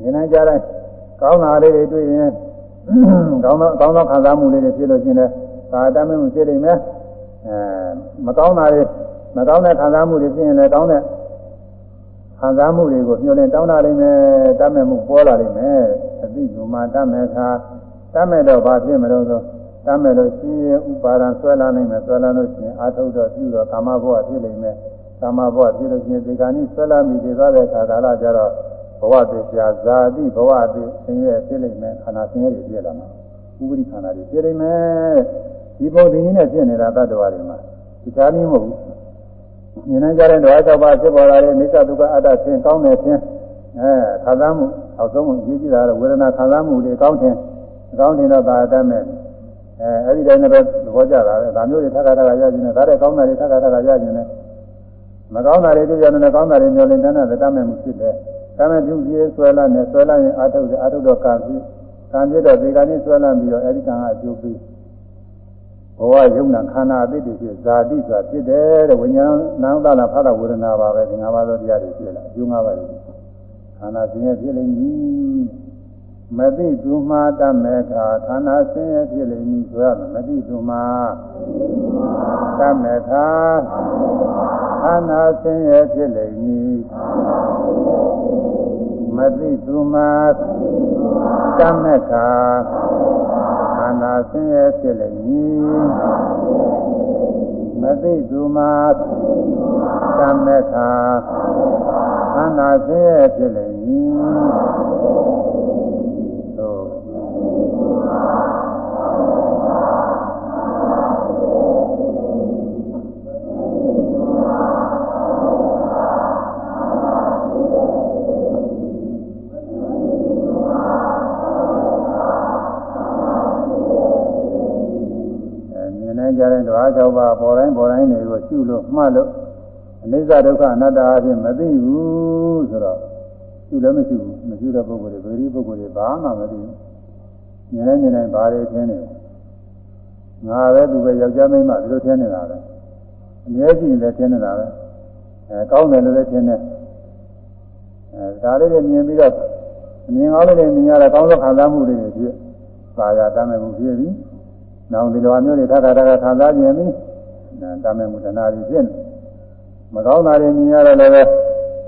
နေနိုင်ကြတိုင်းကောင်းတာလေးတွေတွေ့ရင်ကောင်းသောကောင်းသောခံစားမှုလေးတွေဖြစ်လို့ရှိရင်ဒါတတ်မဲ့မှုဖြစ်နေမယ်အဲမကောင်းတာတွေမကောင်းတဲ့ခံစားမှုတွေဖြစ်ရင်လည်းကောင်းတဲ့ ခံစားမှုတွေကိုညှို့လင်းတောင်းတာလိမ့်မယ်တတ်မဲ့မှုပေါ်လာလိမ့်မယ်အသိဉာဏ်မှာတတ်မဲ့ခါတတ်မဲ့တော့ဘာဖြစ်မလို့ဆိုတတ်မဲ့လို့ရှိရင်ဥပါဒံဆွဲလာနိုင်မယ်ဆွဲလာလို့ရှိရင်အာထုတ်တော့ပြုတော့ကာမဘဝဖြစ်လိမ့်မယ်ကာမဘဝဖြစ်လို့ရှိရင်ဒီကနေ့ဆွဲလာပြီးဒီသွားတဲ့အခါကာလကျတော့ဘဝတည်ပြဇာတိဘဝတည်ဆင်းရဲဖြစ်လိမ့်မယ်ခန္ဓာဆင်းရဲတွေပြည့်လာမှာဥပရိခန္ဓာတွေဖြစ်လိမ့်မယ်ဒီပုံဒီနည်းနဲ့ဖြစ်နေတာတတ္တဝါတွေမှာဒီချားနည်းမဟုတ်ဘူး မြင်နိုင်ကြတဲ့ဓဝါ၆ပါးဖြစ်ပေါ်လာတဲ့မိစ္ဆဒုက္ခအတ္တဆင်းကောင်းတဲ့ဆင်းအဲခံစားမှုအောက်ဆုံးကိုရေးကြည့်တာတော့ဝေဒနာခံစားမှုတွေကောင်းတဲ့ကောင်းတဲ့တော့ဒါအတတ်မဲ့အဲအဲ့ဒီတိုင်းလည်းသဘောကျတာလေဒါမျိုးတွေထပ်ခါထပ်ခါရခြင်းနဲ့ဒါတဲ့ကောင်းတာတွေထပ်ခါထပ်ခါရခြင်းနဲ့မကောင်းတာတွေတွေ့ရတယ်ကောင်းတာတွေမျိုးလင်းတဲ့နဲ့တတ်မဲ့မှုဖြစ်တယ်။ဒါမဲ့ပြုပြီးဆွဲလာနဲ့ဆွဲလာရင်အာထုတ်တယ်အာထုတ်တော့ကံပြီးကံပြတော့ဒီကနေ့ဆွဲလာပြီးတော့အဲ့ဒီကံကအကျိုးပေး ဘဝယုံနာခန္ဓာအသိတွေဖြစ်ဇာတိဆိုတာဖြစ်တယ်တဲ့ဝိညာဉ်နာမ်သနာဖတ်တာဝေဒနာပါပဲဒီ၅ပါးသောတရားတွေဖြစ်လာအကျိုး၅ပါးတွေခန္ဓာဆင်းရဲဖြစ်လိမ့်မည်မသိသူမှာတတ်မဲ့ခါခန္ဓာဆင်းရဲဖြစ်လိမ့်မည်ဆိုရမယ်မသိသူမှာတတ်မဲ့ခါခန္ဓာဆင်းရဲဖြစ်လိမ့်မည်မသိသူမှာတတ်မဲ့ခါ န္ဓာဆင်းရဲဖြစ်လိမ့်မည်မသိသူမှာသံမေခါခန္ဓာဆင်းရဲဖြစ်လိမ့်မည် ကြတဲ့ဓဝါ၆ပါးပေါ်တိုင်းပေါ်တိုင်းတွေကိုရှုလို့မှတ်လို့အနိစ္စဒုက္ခအနတ္တအဖြစ်မသိဘူးဆိုတော့သူလည်းမရှိဘူးမရှိတဲ့ပုဂ္ဂိုလ်တွေဗေဒီပုဂ္ဂိုလ်တွေဘာမှမသိဘူးမြင်နေမြင်နေဘာတွေထင်းနေငါပဲသူပဲယောက်ျားမိန်းမဒီလိုထင်းနေတာပဲအမြဲတမ်းလည်းထင်းနေတာပဲအဲကောင်းတယ်လို့လည်းထင်းနေအဲဒါလေးတွေမြင်ပြီးတော့အမြင်ကောင်းလေးတွေမြင်ရတဲ့ကောင်းသောခံစားမှုတွေဖြစ်ပါရတမ်းမဲ့မှုဖြစ်ပြီး နောက်ဒီလိုအမျိုးတွေထပ်ထပ်ထပ်ခံစားခြင်းပြီးတမ်းမဲ့မှုတဏှာတွေဖြစ်နေမကောင်းတာတွေမြင်ရတော့လည်းပဲ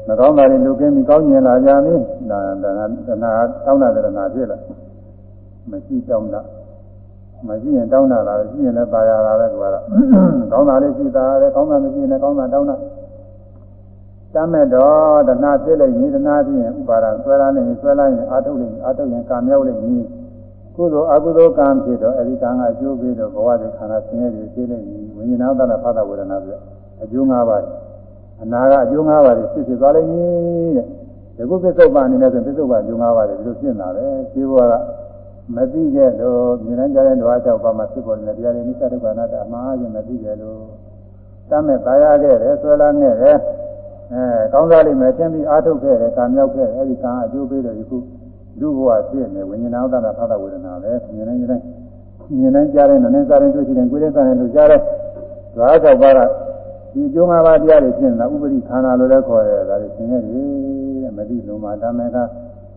မကောင်းတာတွေလူကင်းပြီးကောင်းမြင်လာကြပြီဒါတဏှာတဏှာတောင်းတာတဏှာဖြစ်လာမရှိတောင်းတာမရှိရင်တောင်းတာလားရှိရင်လည်းပါရတာပဲသူကတော့ကောင်းတာလေးရှိတာလည်းကောင်းတာမရှိရင်လည်းကောင်းတာတောင်းတာတမ်းမဲ့တော့တဏှာဖြစ်လိုက်ရင်တဏှာဖြစ်ရင်ဥပါဒံဆွဲလာနေရင်ဆွဲလာရင်အာထုတ်လိုက်အာထုတ်ရင်ကာမြောက်လိုက်ရင် ကုသိုလ်အကုသိုလ်ကံဖြစ်တော့အဲဒီကံကအကျိုးပေးတော့ဘဝတွေခန္ဓာဆင်းရဲတွေဖြစ်လိုက်ရင်ဝိညာဏသတ္တဖသဝေဒနာပြအကျိုး၅ပါးအနာကအကျိုး၅ပါးဖြစ်ဖြစ်သွားလိမ့်မည်တဲ့ဒီကုသစ္စုပ္ပန်အနေနဲ့ဆိုသစ္စုပ္ပန်အကျိုး၅ပါးတွေဒီလိုဖြစ်လာတယ်ရှိဘဝကမသိခဲ့လို့မြင်နိုင်ကြတဲ့ဓဝါ၆ပါးမှာဖြစ်ပေါ်နေတဲ့တရားတွေနိစ္စဒုက္ခအနတ္တအမှားကြီးမသိခဲ့လို့တမ်းမဲ့ตายရခဲ့တယ်ဆွဲလာခဲ့တယ်အဲကောင်းစားလိမ့်မယ်သင်ပြီးအာထုတ်ခဲ့တယ်ကာမြောက်ခဲ့တယ်အဲဒီကံအကျိုးပေးတော့ယခု လူဘဝဖြစ်နေဝိညာဏဥဒ္ဒနာဖသဝေဒနာပဲမြင်နိုင်ကြတဲ့မြင်နိုင်ကြတဲ့နည်းနည်းစားရင်တွေ့ရှိတယ်ကိုယ်ရဲ့ကံနဲ့လို့ကြားတဲ့ဓဝါ၆ပါးကဒီကျိုး၅ပါးတရားတွေဖြစ်နေတာဥပရိခန္ဓာလို့လည်းခေါ်ရတယ်ဒါတွေသင်ရတယ်မတိလုံးမှာတမေက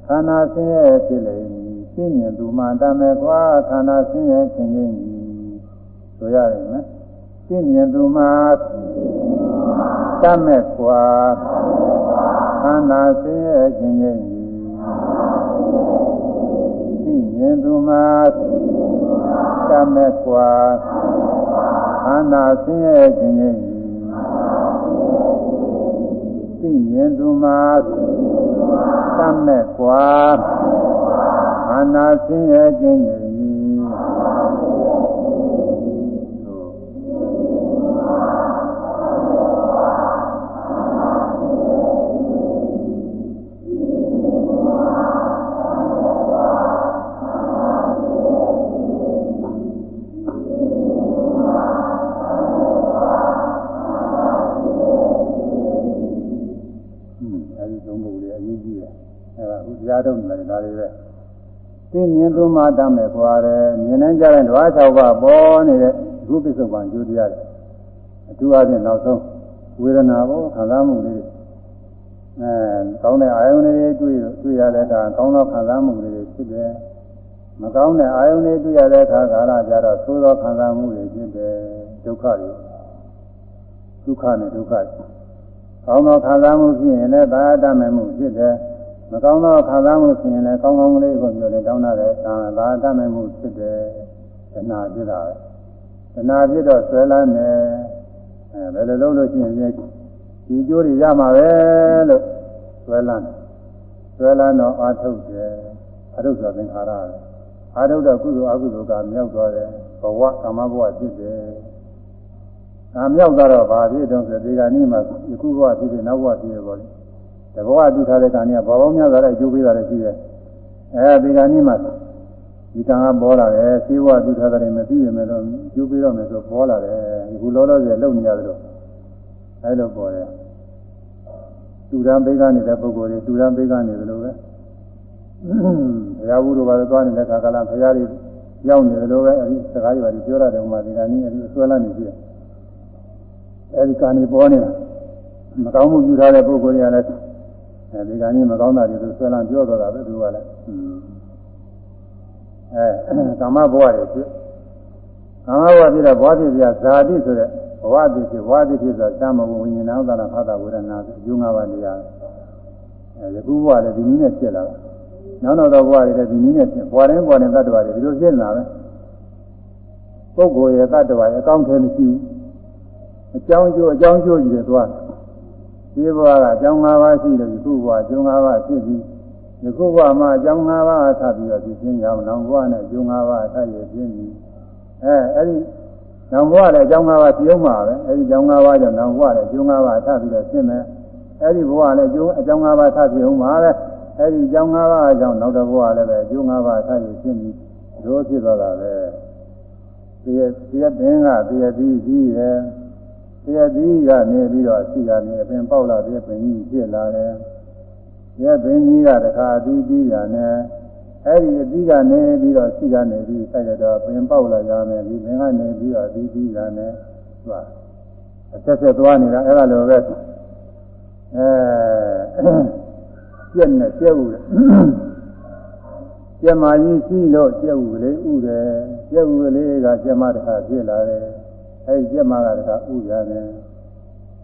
ခန္ဓာဆင်းရဲဖြစ်လေသိမြင်သူမှတမေကွာခန္ဓာဆင်းရဲခြင်းချင်းဆိုရတယ်နော်သိမြင်သူမှတမေကွာခန္ဓာဆင်းရဲခြင်းချင်း မြင်သူမှာကမဲ့ကွာအာနာဆင်းရဲခြင်းရဲ့သိမြင်သူမှာကမဲ့ကွာအာနာဆင်းရဲခြင်းရဲ့ တရားထုတ်နေတယ်ဒါတွေပဲသိမြင်သူမှတတ်မယ်ခွာတယ်မြင်နိုင်ကြတဲ့ဓဝါ၆ပါးပေါ်နေတဲ့အခုပစ္စုပန်ကျိုးတရားတွေအထူးအဖြင့်နောက်ဆုံးဝေဒနာဘောခံစားမှုလေးအဲကောင်းတဲ့အာယုန်လေးတွေ့တွေ့ရတဲ့အခါကောင်းသောခံစားမှုလေးဖြစ်တယ်မကောင်းတဲ့အာယုန်လေးတွေ့ရတဲ့အခါကာလကြတော့သိုးသောခံစားမှုတွေဖြစ်တယ်ဒုက္ခတွေဒုက္ခနဲ့ဒုက္ခကောင်းသောခံစားမှုဖြစ်ရင်လည်းသာတတ်မယ်မှုဖြစ်တယ် မကောင်းသောခံစားမှုဖြစ်ရင်လည်းကောင်းကောင်းလေးကိုပြောတယ်တောင်းတာလည်းသာသာတတ်နိုင်မှုဖြစ်တယ်တဏှာဖြစ်တာပဲတဏှာဖြစ်တော့ဆွဲလန်းတယ်အဲဘယ်လိုလုပ်လို့ရှိရင်ဒီကျိုးတွေရမှာပဲလို့ဆွဲလန်းဆွဲလန်းတော့အာထုတ်တယ်အာထုတ်ဆိုသင်္ခါရပဲအာထုတ်တော့ကုသိုလ်အကုသိုလ်ကမြောက်သွားတယ်ဘဝကာမဘဝဖြစ်တယ်ဒါမြောက်သွားတော့ဗာဖြစ်တော့ဆိုဒီကနေ့မှယခုဘဝဖြစ်တယ်နောက်ဘဝဖြစ်ရပါလိမ့် တဘောကပြုထားတဲ့ကံကြီးကဘာပေါင်းများစွာတဲ့အကျိုးပေးတာလည်းရှိတယ်အဲဒီကံကြီးမှာဒီကံကပေါ်လာတယ်စေဝပြုထားတဲ့မသိရမယ်တော့ကျိုးပေးတော့မယ်ဆိုပေါ်လာတယ်ဒီလောလောဆယ်လုံနေရတယ်လို့အဲလိုပေါ်တယ်တူရန်ပိကနေတဲ့ပုဂ္ဂိုလ်တွေတူရန်ပိကနေတယ်လို့ပဲဘုရားဘူးတို့ဘာလို့သွားနေတဲ့ခါကလာဘုရားတွေရောက်နေတယ်လို့ပဲအဲဒီစကားတွေပါပြောရတယ်မှာဒီကနေ့အဲဒီဆွဲလာနေပြီအဲဒီကံကြီးပေါ်နေတာမကောင်းမှုပြုထားတဲ့ပုဂ္ဂိုလ်တွေကလည်း အဲဒီကနေ့မကောင်းတာတွေသူဆွဲလန်းပြောတော့တာပဲသူကလည်းအဲကာမဘဝတွေဖြစ်ကာမဘဝဖြစ်တဲ့ဘဝဖြစ်ပြဇာတိဆိုတဲ့ဘဝဖြစ်ဖြစ်ဘဝဖြစ်ဖြစ်ဆိုတာတမဝိညာဏဥဒ္ဒနာဖသဝေဒနာအကျိုး၅ပါးတရားအဲယခုဘဝလည်းဒီနည်းနဲ့ဖြစ်လာတာနောက်နောက်တော့ဘဝတွေလည်းဒီနည်းနဲ့ဖြစ်ဘဝတိုင်းဘဝတိုင်းသတ္တဝါတွေဒီလိုဖြစ်နေတာပဲပုဂ္ဂိုလ်ရဲ့သတ္တဝါရဲ့အကောင်းထဲမရှိဘူးအကြောင်းကျိုးအကြောင်းကျိုးကြီးတွေသွားတယ် ဒီဘဝကအကြောင်း၅ပါးရှိလို့ဒီခုဘဝအကျိုး၅ပါးဖြစ်ပြီးဒီခုဘဝမှာအကြောင်း၅ပါးအထပ်ပြီးတော့ဖြစ်ခြင်းကြောင့်နောင်ဘဝနဲ့အကျိုး၅ပါးအထပ်ရဖြစ်ပြီးအဲအဲ့ဒီနောင်ဘဝလည်းအကြောင်း၅ပါးပြုံးမှာပဲအဲ့ဒီအကြောင်း၅ပါးကြောင့်နောင်ဘဝလည်းအကျိုး၅ပါးအထပ်ပြီးတော့ဖြစ်မယ်အဲ့ဒီဘဝလည်းအကျိုးအကြောင်း၅ပါးထပ်ပြုံးမှာပဲအဲ့ဒီအကြောင်း၅ပါးအကြောင်းနောက်တစ်ဘဝလည်းပဲအကျိုး၅ပါးအထပ်ရဖြစ်ပြီးရိုးဖြစ်သွားတာပဲဒီဒီပင်ကဒီဒီကြီးရဲ့ တရားသီးကနေပြီးတော့ရှိကနေအပင်ပေါက်လာတဲ့ပင်ကြီးဖြစ်လာတယ်ရဲ့ပင်ကြီးကတခါအပြီးပြီးရနဲ့အဲ့ဒီအပြီးကနေပြီးတော့ရှိကနေပြီးစိုက်ရတော့ပင်ပေါက်လာရမယ်ဒီပင်ကနေပြီးတော့အပြီးပြီးရနဲ့သူကအဆက်ဆက်သွားနေတာအဲ့ဒါလိုပဲအဲပြက်နဲ့ပြက်ဦးတယ်ကျမကြီးရှိလို့ကျက်ဥကလေးဥတယ်ကျက်ဥကလေးကကျမတခါဖြစ်လာတယ် အဲဒီကျမကတခါဥရတယ်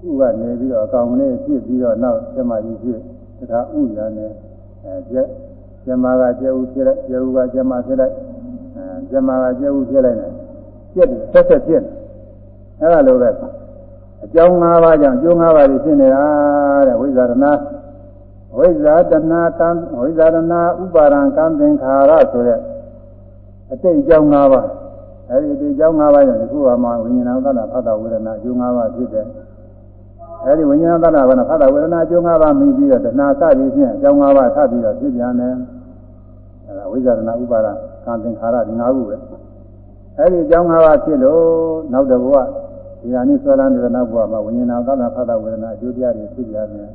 ဥကနေပြီးတော့အကောင်လေးဖြစ်ပြီးတော့နောက်ကျမကြီးဖြစ်တခါဥရတယ်အဲကျက်ကျမကကျက်ဥဖြစ်လိုက်ကျက်ဥကကျမဖြစ်လိုက်အဲကျမကကျက်ဥဖြစ်လိုက်တယ်ကျက်တယ်ဆက်ဆက်ဖြစ်အဲဒါလိုပဲအကြောင်း၅ပါးကြောင့်ကျိုး၅ပါးတွေဖြစ်နေတာတဲ့ဝိဇာရဏဝိဇာတနာကံဝိဇာရဏဥပါရံကံသင်္ခါရဆိုတဲ့အတိတ်အကြောင်း၅ပါး အဲဒီအတိတ်အကြောင်း၅ပါးကြောင့်ဒီခုကမှဝိညာဏသတ္တဖတ်တာဝေဒနာအကျိုး၅ပါးဖြစ်တယ်အဲဒီဝိညာဏသတ္တကဖတ်တာဝေဒနာအကျိုး၅ပါးမိပြီးတော့တဏှာစသည်ဖြင့်အကြောင်း၅ပါးထပ်ပြီးတော့ဖြစ်ပြန်တယ်အဲဒါဝိဇာရဏဥပါရံကံသင်္ခါရဒီ၅ခုပဲအဲဒီအကြောင်း၅ပါးဖြစ်လို့နောက်တစ်ဘဝဒီဟာနိဆွဲလန်းတဲ့နောက်ဘဝမှာဝိညာဏသတ္တဖတ်တာဝေဒနာအကျိုးတရားတွေဖြစ်ပြန်တယ်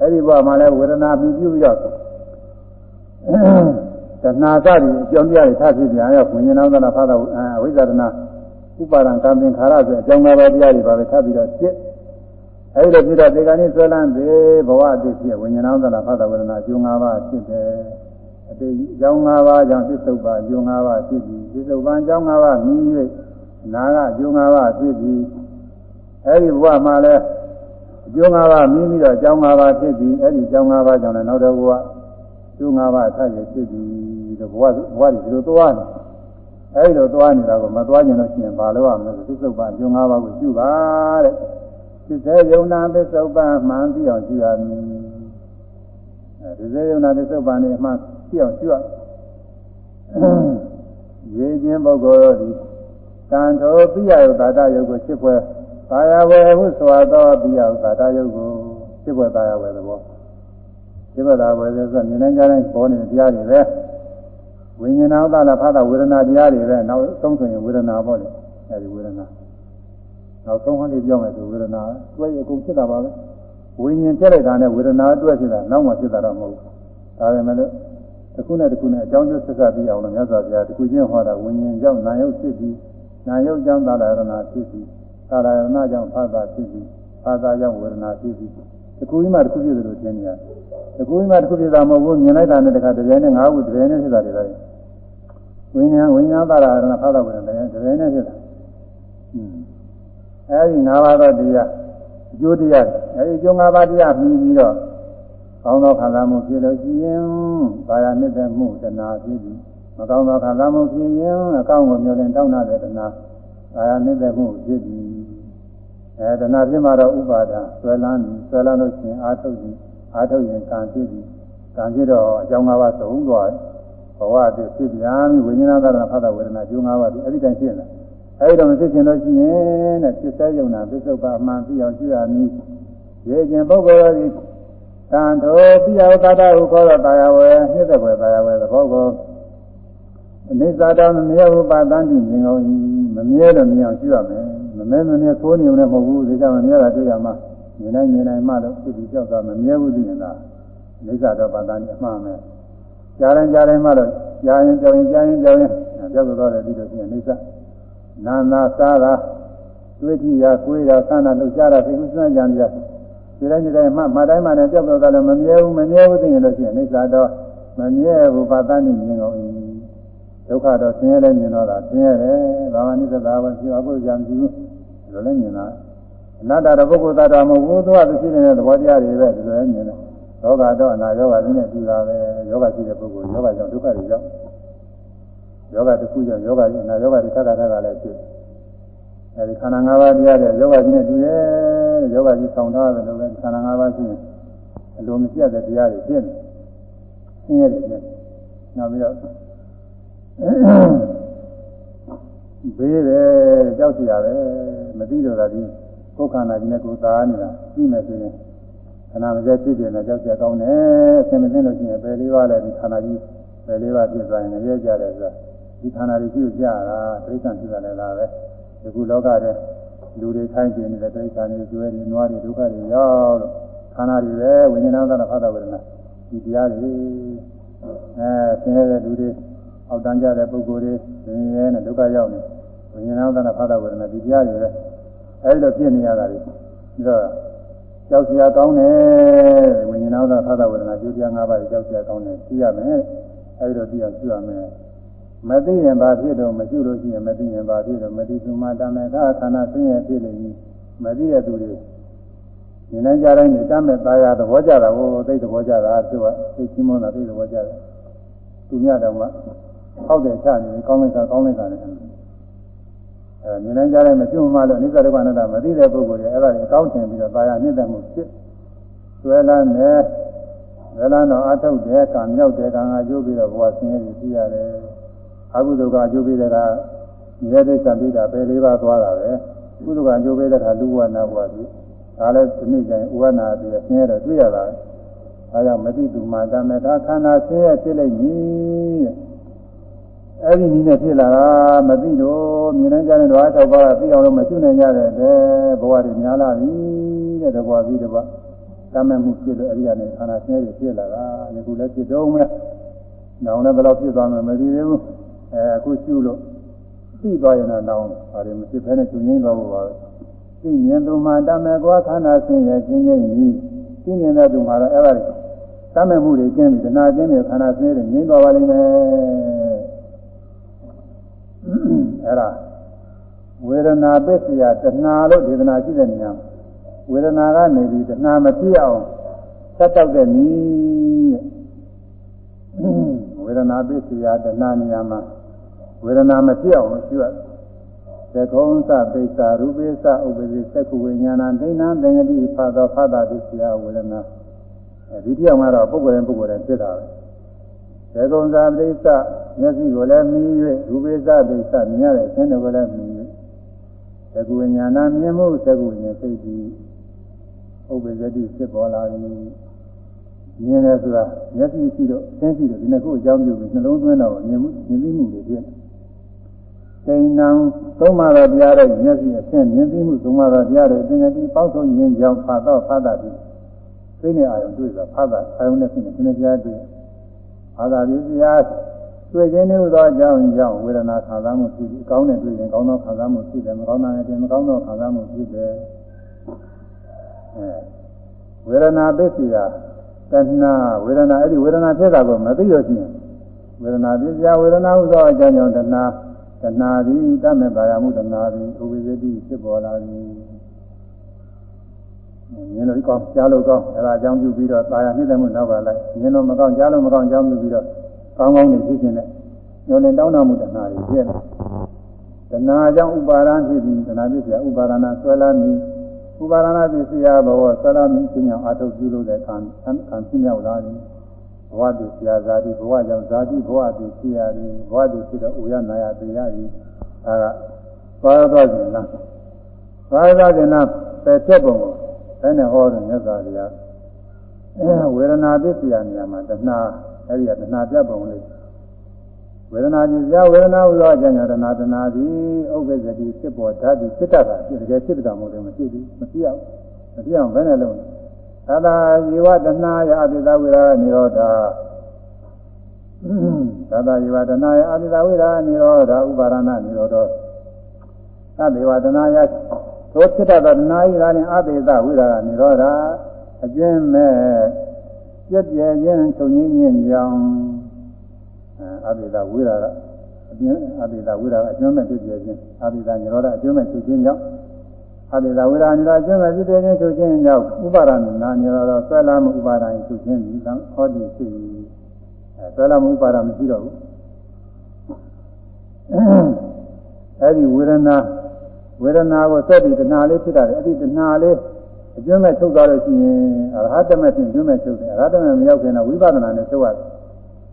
အဲ့ဒီဘဝမှာလည်းဝေဒနာပြီးပြုပြီးတော့ တဏှာသတိအကြောင်းတရားတွေထားဖြစ်ပြန်ရောဝိညာဏသနာဖသအဝိဇ္ဇာတနာဥပါဒံကံသင်္ခါရဆိုအကြောင်း၅ပါးတရားတွေပါပဲထားပြီးတော့ဖြစ်အဲ့ဒီလိုပြီးတော့ဒီကနေ့ဆွဲလန်းသေးဘဝအတိဖြစ်ဝိညာဏသနာဖသဝေဒနာအကျိုး၅ပါးဖြစ်တယ်အတိအကြောင်း၅ပါးကြောင့်ပြစ္ဆုတ်ပါအကျိုး၅ပါးဖြစ်ပြီးပြစ္ဆုတ်ပါအကြောင်း၅ပါးမြည်၍နာကအကျိုး၅ပါးဖြစ်ပြီးအဲ့ဒီဘဝမှာလည်းအကျိုး၅ပါးမိပြီးတော့အကြောင်း၅ပါးဖြစ်ပြီးအဲ့ဒီအကြောင်း၅ပါးကြောင့်လည်းနောက်တော့ဘဝကျိုး၅ပါးဆက်ရဖြစ်ပြီး တော့ဘဝဘဝဒီလိုသွားနေအဲ့ဒီလိုသွားနေတာကိုမသွားကျင်လို့ရှိရင်ဘာလို့ရမလဲသစ္စုပ္ပန်ကျိုး၅ပါးကိုရှုပါတဲ့သစ္စေယုံနာသစ္စုပ္ပန်မှန်ပြီးအောင်ရှုရမည်အဲသစ္စေယုံနာသစ္စုပ္ပန်နဲ့မှန်ပြီးအောင်ရှုရရေခြင်းပုဂ္ဂိုလ်တို့ဒီတန်ထိုပိယယုတာတယုတ်ကိုဖြစ်ပွဲသာယာဝယ်ဟုဆိုသောပိယဥကာတယုတ်ကိုဖြစ်ပွဲသာယာဝယ်သဘောဖြစ်ပွဲသာဝယ်ဆိုမြင်နိုင်ကြတဲ့ပေါ်နေတဲ့တရားတွေပဲ ဝိညာဏဥဒ္ဒနာဖသဝေဒနာတရားတွေပဲနောက်ဆုံးဆိုရင်ဝေဒနာပေါ့လေအဲဒီဝေဒနာနောက်ဆုံးဟောလေးပြောမယ်ဆိုဝေဒနာတွဲရအကုန်ဖြစ်တာပါပဲဝိညာဉ်ဖြစ်လိုက်တာနဲ့ဝေဒနာတွဲဖြစ်တာနောက်မှဖြစ်တာတော့မဟုတ်ဘူးဒါပေမဲ့လို့တစ်ခုနဲ့တစ်ခုနဲ့အကြောင်းကျိုးဆက်ဆက်ပြီးအောင်လို့မြတ်စွာဘုရားတစ်ခုချင်းဟောတာဝိညာဉ်ကြောင့်နာယုတ်ဖြစ်ပြီးနာယုတ်ကြောင့်သာရဏဖြစ်ပြီးသာရဏကြောင့်ဖသဖြစ်ပြီးဖသကြောင့်ဝေဒနာဖြစ်ပြီးတကူကြီးမှတကူဖြစ်တယ်လို့သင်ညာတကူကြီးမှတကူဖြစ်တာမဟုတ်ဘူးမြင်လိုက်တာနဲ့တခါတကယ်နဲ့ငါးခုတကယ်နဲ့ဖြစ်တာတွေပဲ ဝိညာဉ်ဝိညာဉ်သာရဏဖသဝေဒနာတကယ်နဲ့ဖြစ်တာအဲဒီ၅ပါးသောတရားအကျိုးတရားအဲဒီအကျိုး၅ပါးတရားပြီးပြီးတော့ကောင်းသောခံစားမှုဖြစ်လို့ရှိရင်ဘာယာနှစ်သက်မှုတဏှာဖြစ်ပြီးမကောင်းသောခံစားမှုဖြစ်ရင်အကောင်းကိုမျှော်လင့်တောင်းတတဲ့တဏှာဘာယာနှစ်သက်မှုဖြစ်ပြီးအဲတဏှာဖြစ်မှတော့ဥပါဒံဆွဲလန်းပြီးဆွဲလန်းလို့ရှိရင်အာထုတ်ပြီးအာထုတ်ရင်ကံဖြစ်ပြီးကံဖြစ်တော့အကြောင်း၅ပါးသုံးသွား ဘဝတည်းဖြစ်ပြန်ပြီဝိညာဏသရဏဖတ်တာဝေဒနာကျိုး၅ပါးဒီအဲ့ဒီတိုင်းဖြစ်လာအဲဒီတော့မဖြစ်ချင်လို့ရှိရင်တဲ့ဖြစ်စေယုံနာပစ္စုပ္ပအမှန်ပြအောင်ရှိရမည်ရေခြင်းပုဂ္ဂိုလ်သည်တန်တော်ပြယောတတဟုခေါ်တော့တာယာဝယ်နှိမ့်တဲ့ဘယ်တာယာဝယ်သဘောကိုအနိစ္စတောင်မမြဲဘူးပါတန်းတိမြင်ကုန်၏မမြဲလို့မြင်အောင်ရှိရမယ်မမဲမမြဲသိုးနေုံနဲ့မဟုတ်ဘူးဒီကြောင့်မမြဲတာတွေ့ရမှာမြင်နိုင်မြင်နိုင်မှတော့ဖြစ်ပြီးကြောက်တာမမြဲဘူးသိရင်လားအနိစ္စတော့ပါတန်းတိအမှန်ပဲ ကြားရင်ကြားရင်မှတော့ကြားရင်ကြောက်ရင်ကြားရင်ကြောက်ရင်ကြောက်တော့တယ်ဒီလိုဖြစ်အနိစ္စနာနာစားတာတွေ့ကြည့်ရကိုယ်ရဆန္ဒလှုပ်ရှားတာသိကုသနာကြံရဒီတိုင်းဒီတိုင်းမှမတိုင်းမှလည်းကြောက်တော့တယ်မမြဲဘူးမမြဲဘူးသိရင်လို့ရှိရင်အိဋ္ဌာတော့မမြဲဘူးပါတန်းနေမြင်ကုန်၏ဒုက္ခတော့ဆင်းရဲလည်းမြင်တော့တာဆင်းရဲတယ်ဘာဝနိစ္စသာဝရှိအကုသိုလ်ကြံကြည့်ဘူးဒီလိုလည်းမြင်တာအနတ္တတော့ပုဂ္ဂိုလ်သတ္တမဟုတ်ဘူးသူကသူရှိနေတဲ့သဘောတရားတွေပဲဒီလိုလည်းမြင်တယ် ယောဂတော့အနာယောဂကြီးနဲ့တူတာပဲယောဂရှိတဲ့ပုဂ္ဂိုလ်ယောဂကြောင့်ဒုက္ခတွေကြောင့်ယောဂတစ်ခုကြောင့်ယောဂကြီးအနာယောဂတွေထပ်တာထပ်တာလည်းဖြစ်အဲဒီခန္ဓာ၅ပါးတရားတဲ့ယောဂကြီးနဲ့တူတယ်ယောဂကြီးဆောင်ထားတယ်လို့လည်းခန္ဓာ၅ပါးရှိရင်အလိုမပြတ်တဲ့တရားတွေဖြစ်နေဆင်းရဲတယ်နဲ့နောက်ပြီးတော့ဘေးတယ်ကြောက်စရာပဲမသိတော့တာဒီကိုယ်ခန္ဓာကြီးနဲ့ကိုယ်သားနေတာပြီးမယ်ဆိုရင် နာမကျဖြစ်ပြန်တော့ကြောက်ကြကောင်းတယ်အစင်မသိလို့ရှိရင်ပယ်လေးပါးလည်းဒီခန္ဓာကြီးပယ်လေးပါးဖြစ်သွားရင်လည်းရကြတယ်ဆိုတာဒီခန္ဓာကြီးပြုကြတာတိရစ္ဆာန်ပြုတာလည်းလားပဲဒီခုလောကတဲ့လူတွေထိုင်းကျင်နေတဲ့တိရစ္ဆာန်တွေကျွဲတွေနွားတွေဒုက္ခတွေရောက်လို့ခန္ဓာတွေပဲဝိညာဉ်သာနာဖတ်တာဝေဒနာဒီတရားတွေအဲဆင်းရဲတဲ့လူတွေအောက်တန်းကြတဲ့ပုဂ္ဂိုလ်တွေဆင်းရဲနဲ့ဒုက္ခရောက်နေဝိညာဉ်သာနာဖတ်တာဝေဒနာဒီတရားတွေပဲအဲဒီလိုဖြစ်နေရတာတွေပြီးတော့ ကြောက်စရာကောင်းတယ်ဝိညာဉ်သောသနာဖသဝေဒနာကျိုးတရား၅ပါးကြောက်စရာကောင်းတယ်သိရမယ်အဲဒီလိုသိအောင်ရှင်းရမယ်မသိရင်ဘာဖြစ်တော့မရှိလို့ရှိရင်မသိရင်ဘာဖြစ်တော့မသိသူမှတမေခခန္ဓာဆင်းရဲဖြစ်နေပြီမသိတဲ့သူတွေဉာဏ်ကြတိုင်းနေတတ်မဲ့သားရသဘောကြတာကိုသိသဘောကြတာသူကသိချင်းမွန်းတာသိသဘောကြတယ်သူမြတ်တော်မှာဟောက်တယ်ချနေကောင်းလိုက်တာကောင်းလိုက်တာ လည်းအဲဉာဏ်ကြတိုင်းမကျွမ်းမှလို့အနိစ္စဒုက္ခအနတ္တမသိတဲ့ပုဂ္ဂိုလ်တွေအဲ့ဒါကိုအကောင်းထင်ပြီးတော့သားရနှိမ့်သက်မှုဖြစ်ဆွဲလန်းတယ်ဝေလန်းတော့အထုတ်တယ်ကံမြောက်တယ်ကံအကျိုးပြီးတော့ဘဝဆင်းရဲပြီးရရတယ်အကုသိုလ်ကအကျိုးပေးတဲ့ကမြဲတဲ့သံပိတာပဲလေးပါးသွားတာပဲကုသိုလ်ကအကျိုးပေးတဲ့ကလူဝနာဘဝပြီးဒါလည်းဒီနေ့ကျရင်ဥဝနာပြီးဆင်းရဲတော့တွေ့ရတာအဲဒါမသိသူမှတမေတာခန္ဓာဆင်းရဲဖြစ်လိုက်ပြီ အဲ့ဒီနည်းနဲ့ဖြစ်လာတာမသိတော့မြင်နိုင်ကြတဲ့ဓဝါ၆ပါးကသိအောင်လို့မရှိနိုင်ကြတဲ့တဲ့ဘဝတွေများလာပြီတဲ့တဘဝပြီးတဘဝတမ်းမဲ့မှုဖြစ်လို့အဲ့ဒီကနေခန္ဓာဆင်းရဲဖြစ်လာတာဒီခုလည်းဖြစ်တော့မယ်နောင်လည်းဘယ်လောက်ဖြစ်သွားမှမသိသေးဘူးအဲအခုရှုလို့သိသွားရင်တော့နောင်ဒါတွေမဖြစ်ဘဲနဲ့ကျုံငင်းသွားဖို့ပါပဲသိမြင်သူမှတတ်မဲ့ကွာခန္ဓာဆင်းရဲခြင်းချင်းကြီးသိမြင်တဲ့သူမှတော့အဲ့ဒါတွေတတ်မဲ့မှုတွေကျင်းပြီးတဏှာကျင်းပြီးခန္ဓာဆင်းရဲငြိမ်းသွားပါလိမ့်မယ် အဲ့ဒါဝေဒနာပစ္စယတဏှာလို့ဒေသနာရှိတဲ့နေရာဝေဒနာကနေပြီးတဏှာမဖြစ်အောင်သတ်တောက်တဲ့နည်းဝေဒနာပစ္စယတဏှာနေရာမှာဝေဒနာမဖြစ်အောင်ရှိရသကုံသပိစ္ဆာရူပိစ္ဆာဥပ္ပဇိသက္ခဝိညာဏဒိဋ္ဌံသင်္ကတိဖာသောဖာတာပစ္စယဝေဒနာအဲဒီတရားမှာတော့ပုဂ္ဂိုလ်တိုင်းပုဂ္ဂိုလ်တိုင်းဖြစ်တာပဲ သကုံသပိစ္ဆာမျက်စိကိုလည်းမြည်၍ရူပိစ္ဆာပိစ္ဆာမြင်ရတဲ့အခြင်းတွေကိုလည်းမြည်၍သက္ခဝိညာဏမြင်မှုသက္ခဝိညာဉ်စိတ်ကြီးဥပ္ပဇတိဖြစ်ပေါ်လာသည်မြင်တယ်ဆိုတာမျက်စိရှိတော့အသိရှိတော့ဒီနှစ်ခုအကြောင်းပြုပြီးနှလုံးသွင်းတော့မြင်မှုမြင်သိမှုတွေဖြစ်စိန်နံသုံးပါးသောတရားတွေမျက်စိအသိမြင်သိမှုသုံးပါးသောတရားတွေအင်္ဂတိပေါင်းစုံခြင်းကြောင့်ဖတ်တော့ဖတ်တာပြီသိနေအာရုံတွေ့တာဖတ်တာအာရုံနဲ့သိနေသင်္ကြားတွေ့ဖတ် တာဒီတရားတွေ့ခြင်းနဲ့ဥသောအကြောင်းကြောင့်ဝေဒနာခံစားမှုဖြစ်ပြီးကောင်းတဲ့တွေ့ရင်ကောင်းသောခံစားမှုဖြစ်တယ်မကောင်းတဲ့တွေ့မကောင်းသောခံစားမှုဖြစ်တယ်အဲဝေဒနာပစ္စည်းကတဏှာဝေဒနာအဲ့ဒီဝေဒနာဖြစ်တာကိုမသိရချင်းဝေဒနာပြပြဝေဒနာဥသောအကြောင်းကြောင့်တဏှာတဏှာသည်တမေပါရမှုတဏှာသည်ဥပ္ပဇ္ဇတိဖြစ်ပေါ်လာသည် မြင်လို့ကောင်းကြားလို့ကောင်းအဲဒါအကြောင်းပြုပြီးတော့သာယာနှိမ့်သက်မှုနောက်ပါလိုက်မြင်လို့မကောင်းကြားလို့မကောင်းအကြောင်းပြုပြီးတော့ကောင်းကောင်းနေဖြစ်ခြင်းနဲ့ညွန်နေတောင်းတမှုတဏှာတွေဖြစ်တယ်တဏှာကြောင့်ဥပါရဏဖြစ်ပြီးတဏှာဖြစ်ပြဥပါရဏဆွဲလာမည်ဥပါရဏပစ္စယဘဝဆလာမိပညာအထုတ်ပြုလို့တဲ့ခံခံပြမြောက်လာတယ်ဘဝပစ္စယဇာတိဘဝကြောင့်ဇာတိဘဝပစ္စယရီဘဝတိဖြစ်တဲ့ဥရနာယတရားရီအဲဒါသွားသွားခြင်းလားသွားသွားခြင်းလားပယ်ဖြတ်ပုံကို အဲနဲ့ဟောတယ်မြတ်စွာဘုရားအဲဝေဒနာပစ္စယနေရာမှာတဏှာအဲဒီကတဏှာပြပုံလေးဝေဒနာကြီးကြာဝေဒနာဥသောအကျဉ်းရတနာတနာသည်ဥပ္ပဇ္ဇတိဖြစ်ပေါ်ဓာတ်ဒီဖြစ်တတ်တာတကယ်ဖြစ်တာမဟုတ်တယ်မဖြစ်ဘူးမဖြစ်အောင်မဖြစ်အောင်ဘယ်နဲ့လုံးသာသာယေဝတနာယအပိသဝိရာနိရောဓသာသာယေဝတနာယအပိသဝိရာနိရောဓဥပါရဏနိရောဓသဗ္ဗေဝတနာယ သို့ဖြစ်တတ်သောတနာဤရာနှင့်အပိသဝိရာနိရောဓအကျဉ်းမဲ့ပြည့်ပြည့်ခြင်းချုပ်ငင်းခြင်းကြောင့်အဘိဓါဝိရာကအပြင်းအဘိဓါဝိရာကအကျွမ်းမဲ့ဖြစ်ပြခြင်းအဘိဓါညရောဓအကျွမ်းမဲ့ဖြစ်ခြင်းကြောင့်အဘိဓါဝိရာညရောအကျွမ်းမဲ့ဖြစ်ပြခြင်းချုပ်ခြင်းကြောင့်ဥပါဒနာညရောဆွဲလာမှုဥပါဒရင်ချုပ်ခြင်းဒီသံဟောဒီဖြစ်အဲဆွဲလာမှုဥပါဒမရှိတော့ဘူးအဲဒီဝေဒနာ ဝေဒနာကိုစက်ပြီးတဏှာလေးဖြစ်တာလေအဲ့ဒီတဏှာလေးအကျွမ်းမဲ့ချုပ်သွားလို့ရှိရင်အရဟတမေဖြင့်ကျွမ်းမဲ့ချုပ်တယ်အရဟတမေမရောက်ခင်တော့ဝိပဿနာနဲ့ချုပ်ရတယ်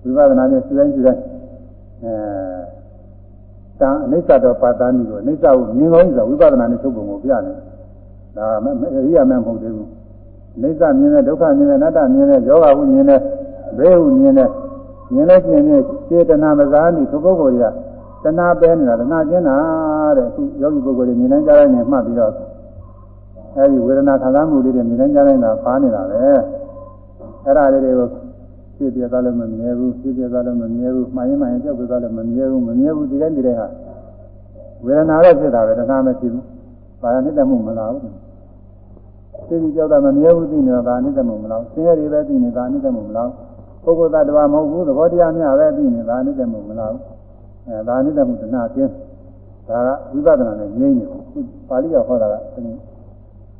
ဝိပဿနာနဲ့စိတိုင်းစိတိုင်းအဲတန်အနိစ္စတော့ပါတာနီကိုအနိစ္စကိုမြင်ကောင်းဆိုဝိပဿနာနဲ့ချုပ်ပုံကိုပြတယ်ဒါအရိယာမမဟုတ်သေးဘူးအနိစ္စမြင်တဲ့ဒုက္ခမြင်တဲ့အနတ္တမြင်တဲ့ယောဂဟုမြင်တဲ့ဘေးဟုမြင်တဲ့မြင်လိုက်ခြင်းနဲ့စေတနာမစားနေသူပုဂ္ဂိုလ်ကြီးကတဏှာပဲနေတာတဏှာကျင်းတာ တဲ့အခုယောဂီပုဂ္ဂိုလ်တွေမြင်နိုင်ကြတဲ့နေမှတ်ပြီးတော့အဲဒီဝေဒနာခံစားမှုလေးတွေမြင်နိုင်ကြတဲ့နေတာပါနေတာပဲအဲ့ဒါလေးတွေကိုဖြစ်ပြသွားလည်းမမြဲဘူးဖြစ်ပြသွားလည်းမမြဲဘူးမှန်ရင်မှန်ရင်ကြောက်ပြသွားလည်းမမြဲဘူးမမြဲဘူးဒီတိုင်းဒီတိုင်းဟာဝေဒနာတော့ဖြစ်တာပဲတဏှာမရှိဘူးဘာရနှစ်သက်မှုမလာဘူးသိပြီးကြောက်တာမမြဲဘူးသိနေတာဒါနှစ်သက်မှုမလာဘူးဆင်းရဲတွေပဲသိနေတာနှစ်သက်မှုမလာဘူးပုဂ္ဂိုလ်သတ္တဝါမဟုတ်ဘူးသဘောတရားများပဲသိနေတာနှစ်သက်မှုမလာဘူးအဲဒါနှစ်သက်မှုတဏှာကျင်း ဒါကဝိပဿနာနဲ့ငြိမ့်နေဘူးပါဠိကဟောတာက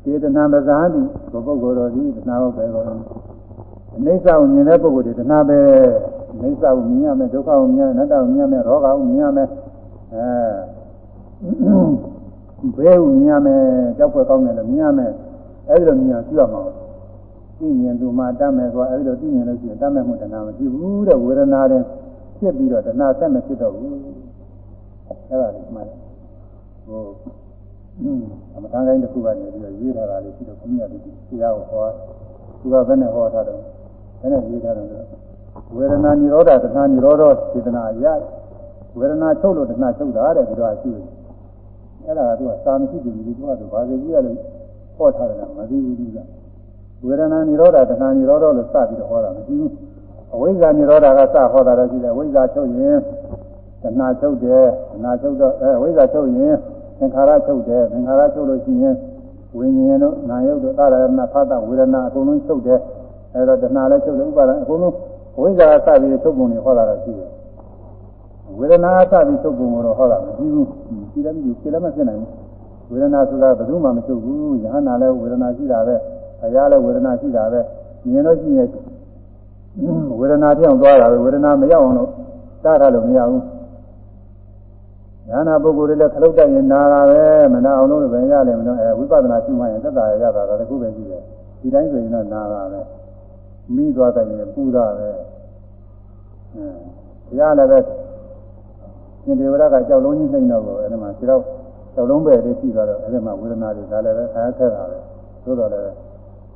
ဒေသနာပဇာတိဘုပုဂ္ဂိုလ်တော်ဒီတဏှာဟုတ်ပဲကောအိဋ္ဌကိုမြင်တဲ့ပုဂ္ဂိုလ်တွေတဏှာပဲအိဋ္ဌကိုမြင်ရမယ်ဒုက္ခကိုမြင်ရမယ်အနတ္တကိုမြင်ရမယ်ရောဂါကိုမြင်ရမယ်အဲဘယ်ကိုမြင်ရမယ်ကြောက်ွယ်ကောင်းတယ်လို့မြင်ရမယ်အဲဒီလိုမြင်အောင်ကြည့်ရမှာသိမြင်သူမှတတ်မယ်ဆိုအဲဒီလိုသိမြင်လို့ရှိရင်တတ်မယ်မှုတဏှာမရှိဘူးတဲ့ဝေဒနာတွေဖြစ်ပြီးတော့တဏှာဆက်မဖြစ်တော့ဘူး အဲဒါလေးမှတ်ဟိုအမတန်းတိုင်းတစ်ခုကနေပြီးတော့ရေးထားတာလေးရှိတော့ဘုရားဒီတရားကိုဟောသူကဘယ်နဲ့ဟောထားတော့ဘယ်နဲ့ရေးထားတယ်ဆိုဝေဒနာនិရောဓတဏှာនិရောဓစေတနာရဝေဒနာချုပ်လို့တဏှာချုပ်တာတဲ့ဒီတော့ရှိတယ်အဲ့ဒါကသူကစာမရှိဘူးဒီကတော့ဘာစေကြီးရလို့ဟောထားတယ်ကမသိဘူးဒီကဝေဒနာនិရောဓတဏှာនិရောဓလို့စပြီးတော့ဟောတာမရှိဘူးအဝိဇ္ဇာនិရောဓကစဟောတာလည်းရှိတယ်ဝိဇ္ဇာချုပ်ရင် တဏှာချုပ်တယ်တဏှာချုပ်တော့အဲဝိဇ္ဇာချုပ်ရင်သင်္ခါရချုပ်တယ်သင်္ခါရချုပ်လို့ရှိရင်ဝိညာဉ်တို့နာယုတ်တို့သာရဏဖတ်တာဝေဒနာအကုန်လုံးချုပ်တယ်အဲတော့တဏှာလည်းချုပ်တယ်ဥပါဒံအကုန်လုံးဝိဇ္ဇာကစပြီးချုပ်ပုံတွေဟောတာတော့ရှိတယ်ဝေဒနာကစပြီးချုပ်ပုံကိုတော့ဟောတာမရှိဘူးရှိတယ်မရှိရှိလည်းမဖြစ်နိုင်ဘူးဝေဒနာဆိုတာဘယ်သူမှမချုပ်ဘူးယဟနာလည်းဝေဒနာရှိတာပဲအရာလည်းဝေဒနာရှိတာပဲမြင်လို့ရှိရင်ဝေဒနာပြောင်းသွားတာပဲဝေဒနာမရောက်အောင်လို့တားထားလို့မရဘူး ညာနာပုဂ္ဂိုလ်တွေလည်းခလုတ်တက်ရင်နာတာပဲမနာအောင်လို့ပဲရလိမ့်မလို့အဲဝိပဿနာရှုမှရင်သက်သာရတာတော့တခုပဲရှိတယ်ဒီတိုင်းဆိုရင်တော့နာတာပဲမိသွားတယ်ရင်ပူတာပဲအဲရလည်းပဲရှင်ဒေဝရကကြောက်လုံးကြီးနှိမ့်တော့ကိုအဲဒီမှာခြေတော့ကြောက်လုံးပဲလေးရှိသွားတော့အဲဒီမှာဝေဒနာတွေဒါလည်းပဲခါခက်တာပဲသို့တော်လည်း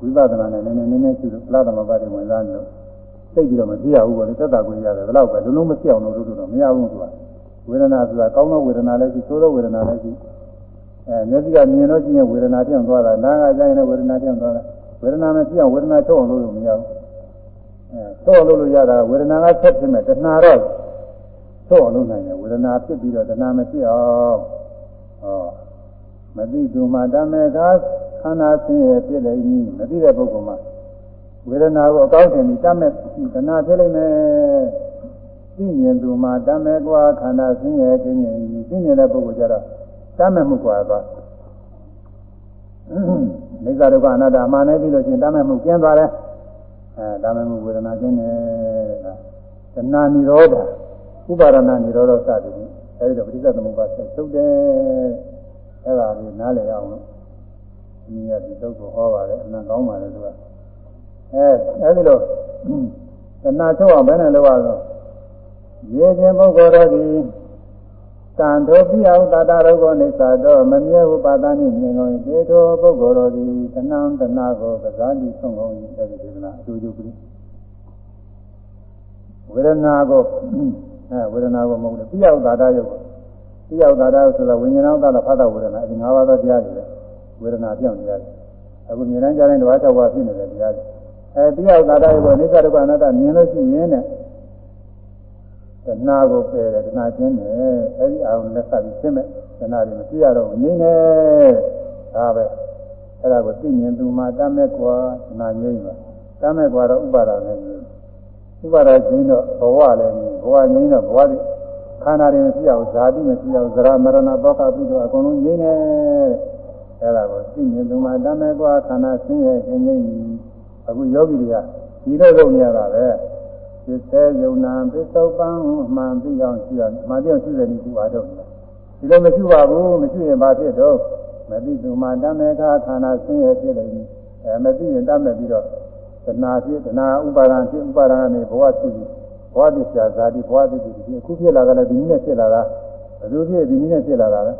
ဝိပဿနာနဲ့နည်းနည်းနည်းနည်းရှုလို့ပလသမဘာတွေဝင်စားနေလို့သိပြီးတော့မကြည့်ရဘူးပေါ့လေသက်သာကိုရတယ်ဘယ်တော့ပဲလုံးလုံးမပြောင်းလို့လို့တော့မရဘူးသူက ဝေဒနာဆိုတာကောင်းသောဝေဒနာလည်းရှိဆိုးသောဝေဒနာလည်းရှိအဲမျက်စိကမြင်လို့ရှိရင်ဝေဒနာပြောင်းသွားတာနားကကြားရင်လည်းဝေဒနာပြောင်းသွားတာဝေဒနာမပြောင်းဝေဒနာချုပ်အောင်လုပ်လို့မရဘူးအဲချုပ်အောင်လုပ်လို့ရတာဝေဒနာကဆက်ဖြစ်မဲ့တဏှာတော့ချုပ်အောင်လုပ်နိုင်တယ်ဝေဒနာဖြစ်ပြီးတော့တဏှာမဖြစ်အောင်ဟောမသိသူမှတမေကခန္ဓာဆင်းရဲဖြစ်လိမ့်မည်မသိတဲ့ပုဂ္ဂိုလ်မှာဝေဒနာကိုအကောင်းတင်ပြီးတတ်မဲ့တဏှာဖြစ်လိမ့်မယ် သိမြင်သူမှာတမဲကွာခန္ဓာဆင်းရဲခြင်းရင်သိမြင်တဲ့ပုဂ္ဂိုလ်ကြတော့တမဲမှုကွာသွားနေသာဒုက္ခအနတ္တအမှန်နဲ့ပြီးလို့ရှိရင်တမဲမှုကျင်းသွားတယ်အဲတမဲမှုဝေဒနာကျင်းတယ်တဏှာនិရောဓဥပါဒနာនិရောဓစသည်ဖြင့်အဲဒီတော့ပဋိစ္စသမုပ္ပါဆက်ထုတ်တယ်အဲဒါလေးနားလည်အောင်လို့ဒီနေ့ဒီသုတ်ကိုဟောပါတယ်အနံကောင်းပါလေသူကအဲအဲဒီလိုတဏှာချုပ်အောင်ဘယ်နဲ့လုပ်ရအောင် ရေခြင်းပုဂ္ဂိုလ်တို့သည်တန်ထိုပိယဥတတရုပ်ကိုနေသာတော့မမြဲဟုပါဒနိမြင်ကုန်ဒေထိုပုဂ္ဂိုလ်တို့သည်တဏံတနာကိုကစားပြီးဆုံးကုန်၏အဲဒီဒေသနာအတူတူပြီဝေဒနာကိုအဲဝေဒနာကိုမဟုတ်ဘူးပိယဥတာတရုပ်ပိယဥတာတဆိုတာဝိညာဏဥတာတဖတ်တာဝေဒနာအဲဒီ၅ပါးသောတရားတွေဝေဒနာပြောင်းနေရတယ်အခုမြင်တိုင်းကြားတိုင်းတစ်ပါး၆ပါးဖြစ်နေတယ်တရားတွေအဲပိယဥတာတရုပ်ကိုအိစ္ဆဒုက္ခအနတ္တမြင်လို့ရှိရင်တဲ့ တဏှာကိုပယ်တယ်တဏှာကျင်းတယ်အဲဒီအာရုံနဲ့ဆက်ပြီးရှင်းမဲ့တဏှာတွေမကြည့်ရတော့ငြိမ့်နေဒါပဲအဲ့ဒါကိုသိမြင်သူမှတတ်မဲ့ကွာတဏှာငြိမ့်ပါတတ်မဲ့ကွာတော့ဥပါဒာနဲ့ငြိမ့်ဥပါဒာကျင်းတော့ဘဝလည်းငြိမ့်ဘဝငြိမ့်တော့ဘဝတွေခန္ဓာတွေမဖြစ်အောင်ဇာတိမဖြစ်အောင်ဇရာမရဏတောကပြီးတော့အကုန်လုံးငြိမ့်နေအဲ့ဒါကိုသိမြင်သူမှတတ်မဲ့ကွာခန္ဓာဆင်းရဲခြင်းငြိမ့်အခုယောဂီတွေကဒီလိုလုပ်နေရတာပဲ သစ္စေယုံနာသစ္စုပံမှန်သိအောင်ရှိရမှန်ပြောရှိတဲ့ဒီကူအားထုတ်တယ်ဒီလိုမရှိပါဘူးမရှိရင်ဘာဖြစ်တော့မသိသူမှတမေခါခန္ဓာဆင်းရဲဖြစ်နေပြီအဲမသိရင်တတ်မဲ့ပြီးတော့တဏှာဖြစ်တဏှာဥပါဒံဖြစ်ဥပါဒံကနေဘဝဖြစ်ပြီးဘဝတိရှာဇာတိဘဝတိဒီအခုဖြစ်လာကြတယ်ဒီနည်းနဲ့ဖြစ်လာတာဘယ်လိုဖြစ်ဒီနည်းနဲ့ဖြစ်လာတာလဲ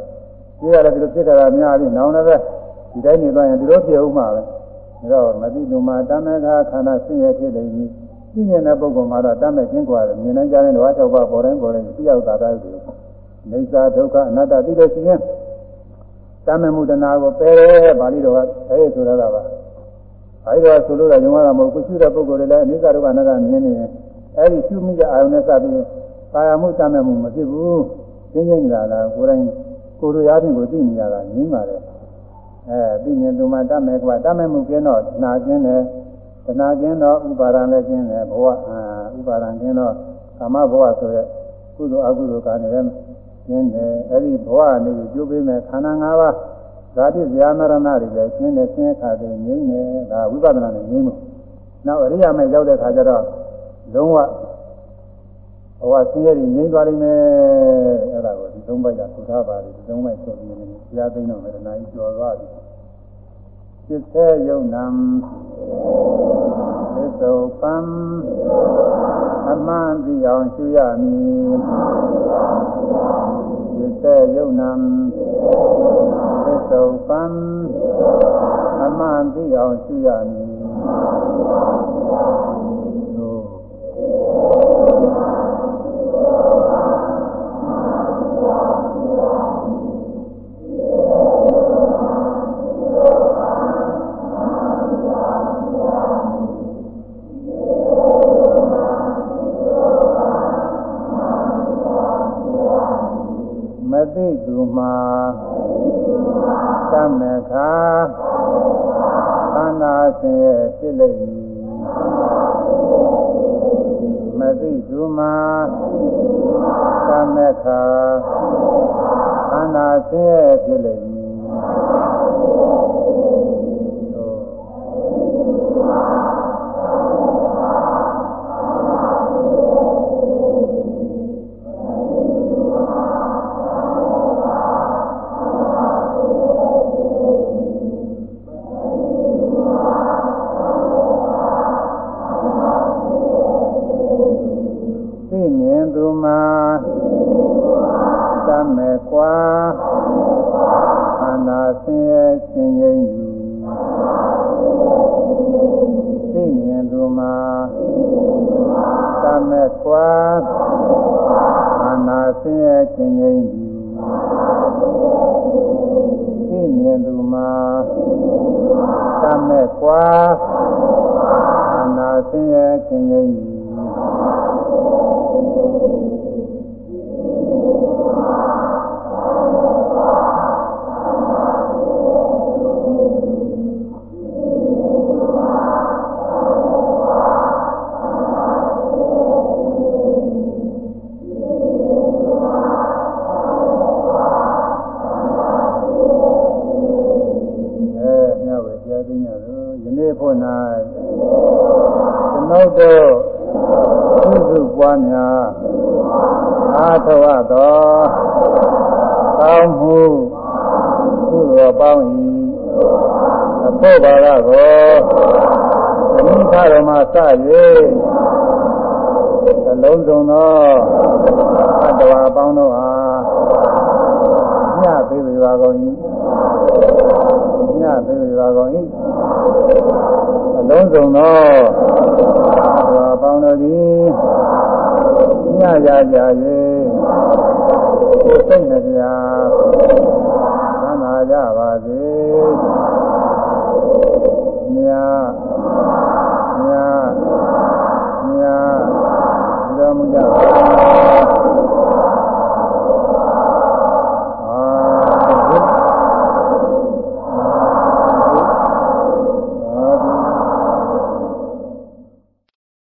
ဖြစ်ရတယ်ဒီလိုဖြစ်တာများပြီနောင်လည်းပဲဒီတိုင်းနေသွားရင်ဒီလိုဖြစ်ဦးမှာပဲဒါတော့မသိသူမှတမေခါခန္ဓာဆင်းရဲဖြစ်နေပြီ သိမြင်တဲ့ပုဂ္ဂိုလ်မှာတော့တတ်မဲ့ကျင်းကွာတယ်မြင်နိုင်ကြတဲ့ဓဝါ၆ပါးပေါ်တိုင်းပေါ်တိုင်းသိရောက်တာတိုင်းတွေနေသာဒုက္ခအနတ္တသိလို့ရှိရင်တတ်မဲ့မှုတနာကိုပယ်တယ်ပါဠိတော်ကအဲဆိုရတာပါအဲဒီတော့ဆိုလို့ကယုံရတာမဟုတ်ခုရှိတဲ့ပုဂ္ဂိုလ်တွေလည်းအနိစ္စဒုက္ခအနတ္တမြင်နေရင်အဲဒီရှုမိတဲ့အာရုံနဲ့စပြီးပါရမှုတတ်မဲ့မှုမဖြစ်ဘူးသိငြိမ့်လာတာကိုယ်တိုင်ကိုယ်တို့ရားဖြင့်ကိုသိနေရတာမြင်ပါတယ်အဲသိမြင်သူမှတတ်မဲ့ကွာတတ်မဲ့မှုကျင်းတော့နာကျင်းတယ် တနာကျင်းတော့ဥပါဒံလည်းကျင်းတယ်ဘဝအာဥပါဒံကျင်းတော့ကာမဘဝဆိုတဲ့ကုသိုလ်အကုသိုလ်ကလည်းကျင်းတယ်အဲဒီဘဝနေပြီးကျိုးပေးမဲ့ခန္ဓာ၅ပါးဇာတိဇာမရဏတွေလည်းကျင်းတယ်ဆင်းရဲခါတယ်ငြိမ့်တယ်ဒါဝိပဿနာနဲ့ငြိမ့်မှုနောက်အရိယာမဲ့ရောက်တဲ့ခါကျတော့လုံးဝဘဝဆင်းရဲတွေငြိမ့်သွားလိမ့်မယ်အဲ့ဒါကိုဒီသုံးပိုက်ကသုထားပါတယ်ဒီသုံးပိုက်ဆိုပြီးရင်ဘုရားသိမ်းတော်မယ်တနာကြီးကျော်သွားပြီ จิตแท้ยงนำသစ္စုပံအမှန်တရားရှုရမည်သစ္စေယုံနံသစ္စုပံအမှန်တရားရှုရမည်သို့ သူမှာသမခာသန္တာဆင်းရဲဖြစ်လိမ့်မည်မသိသူမှာသမခာသန္တာဆင်းရဲဖြစ်လိမ့်မည်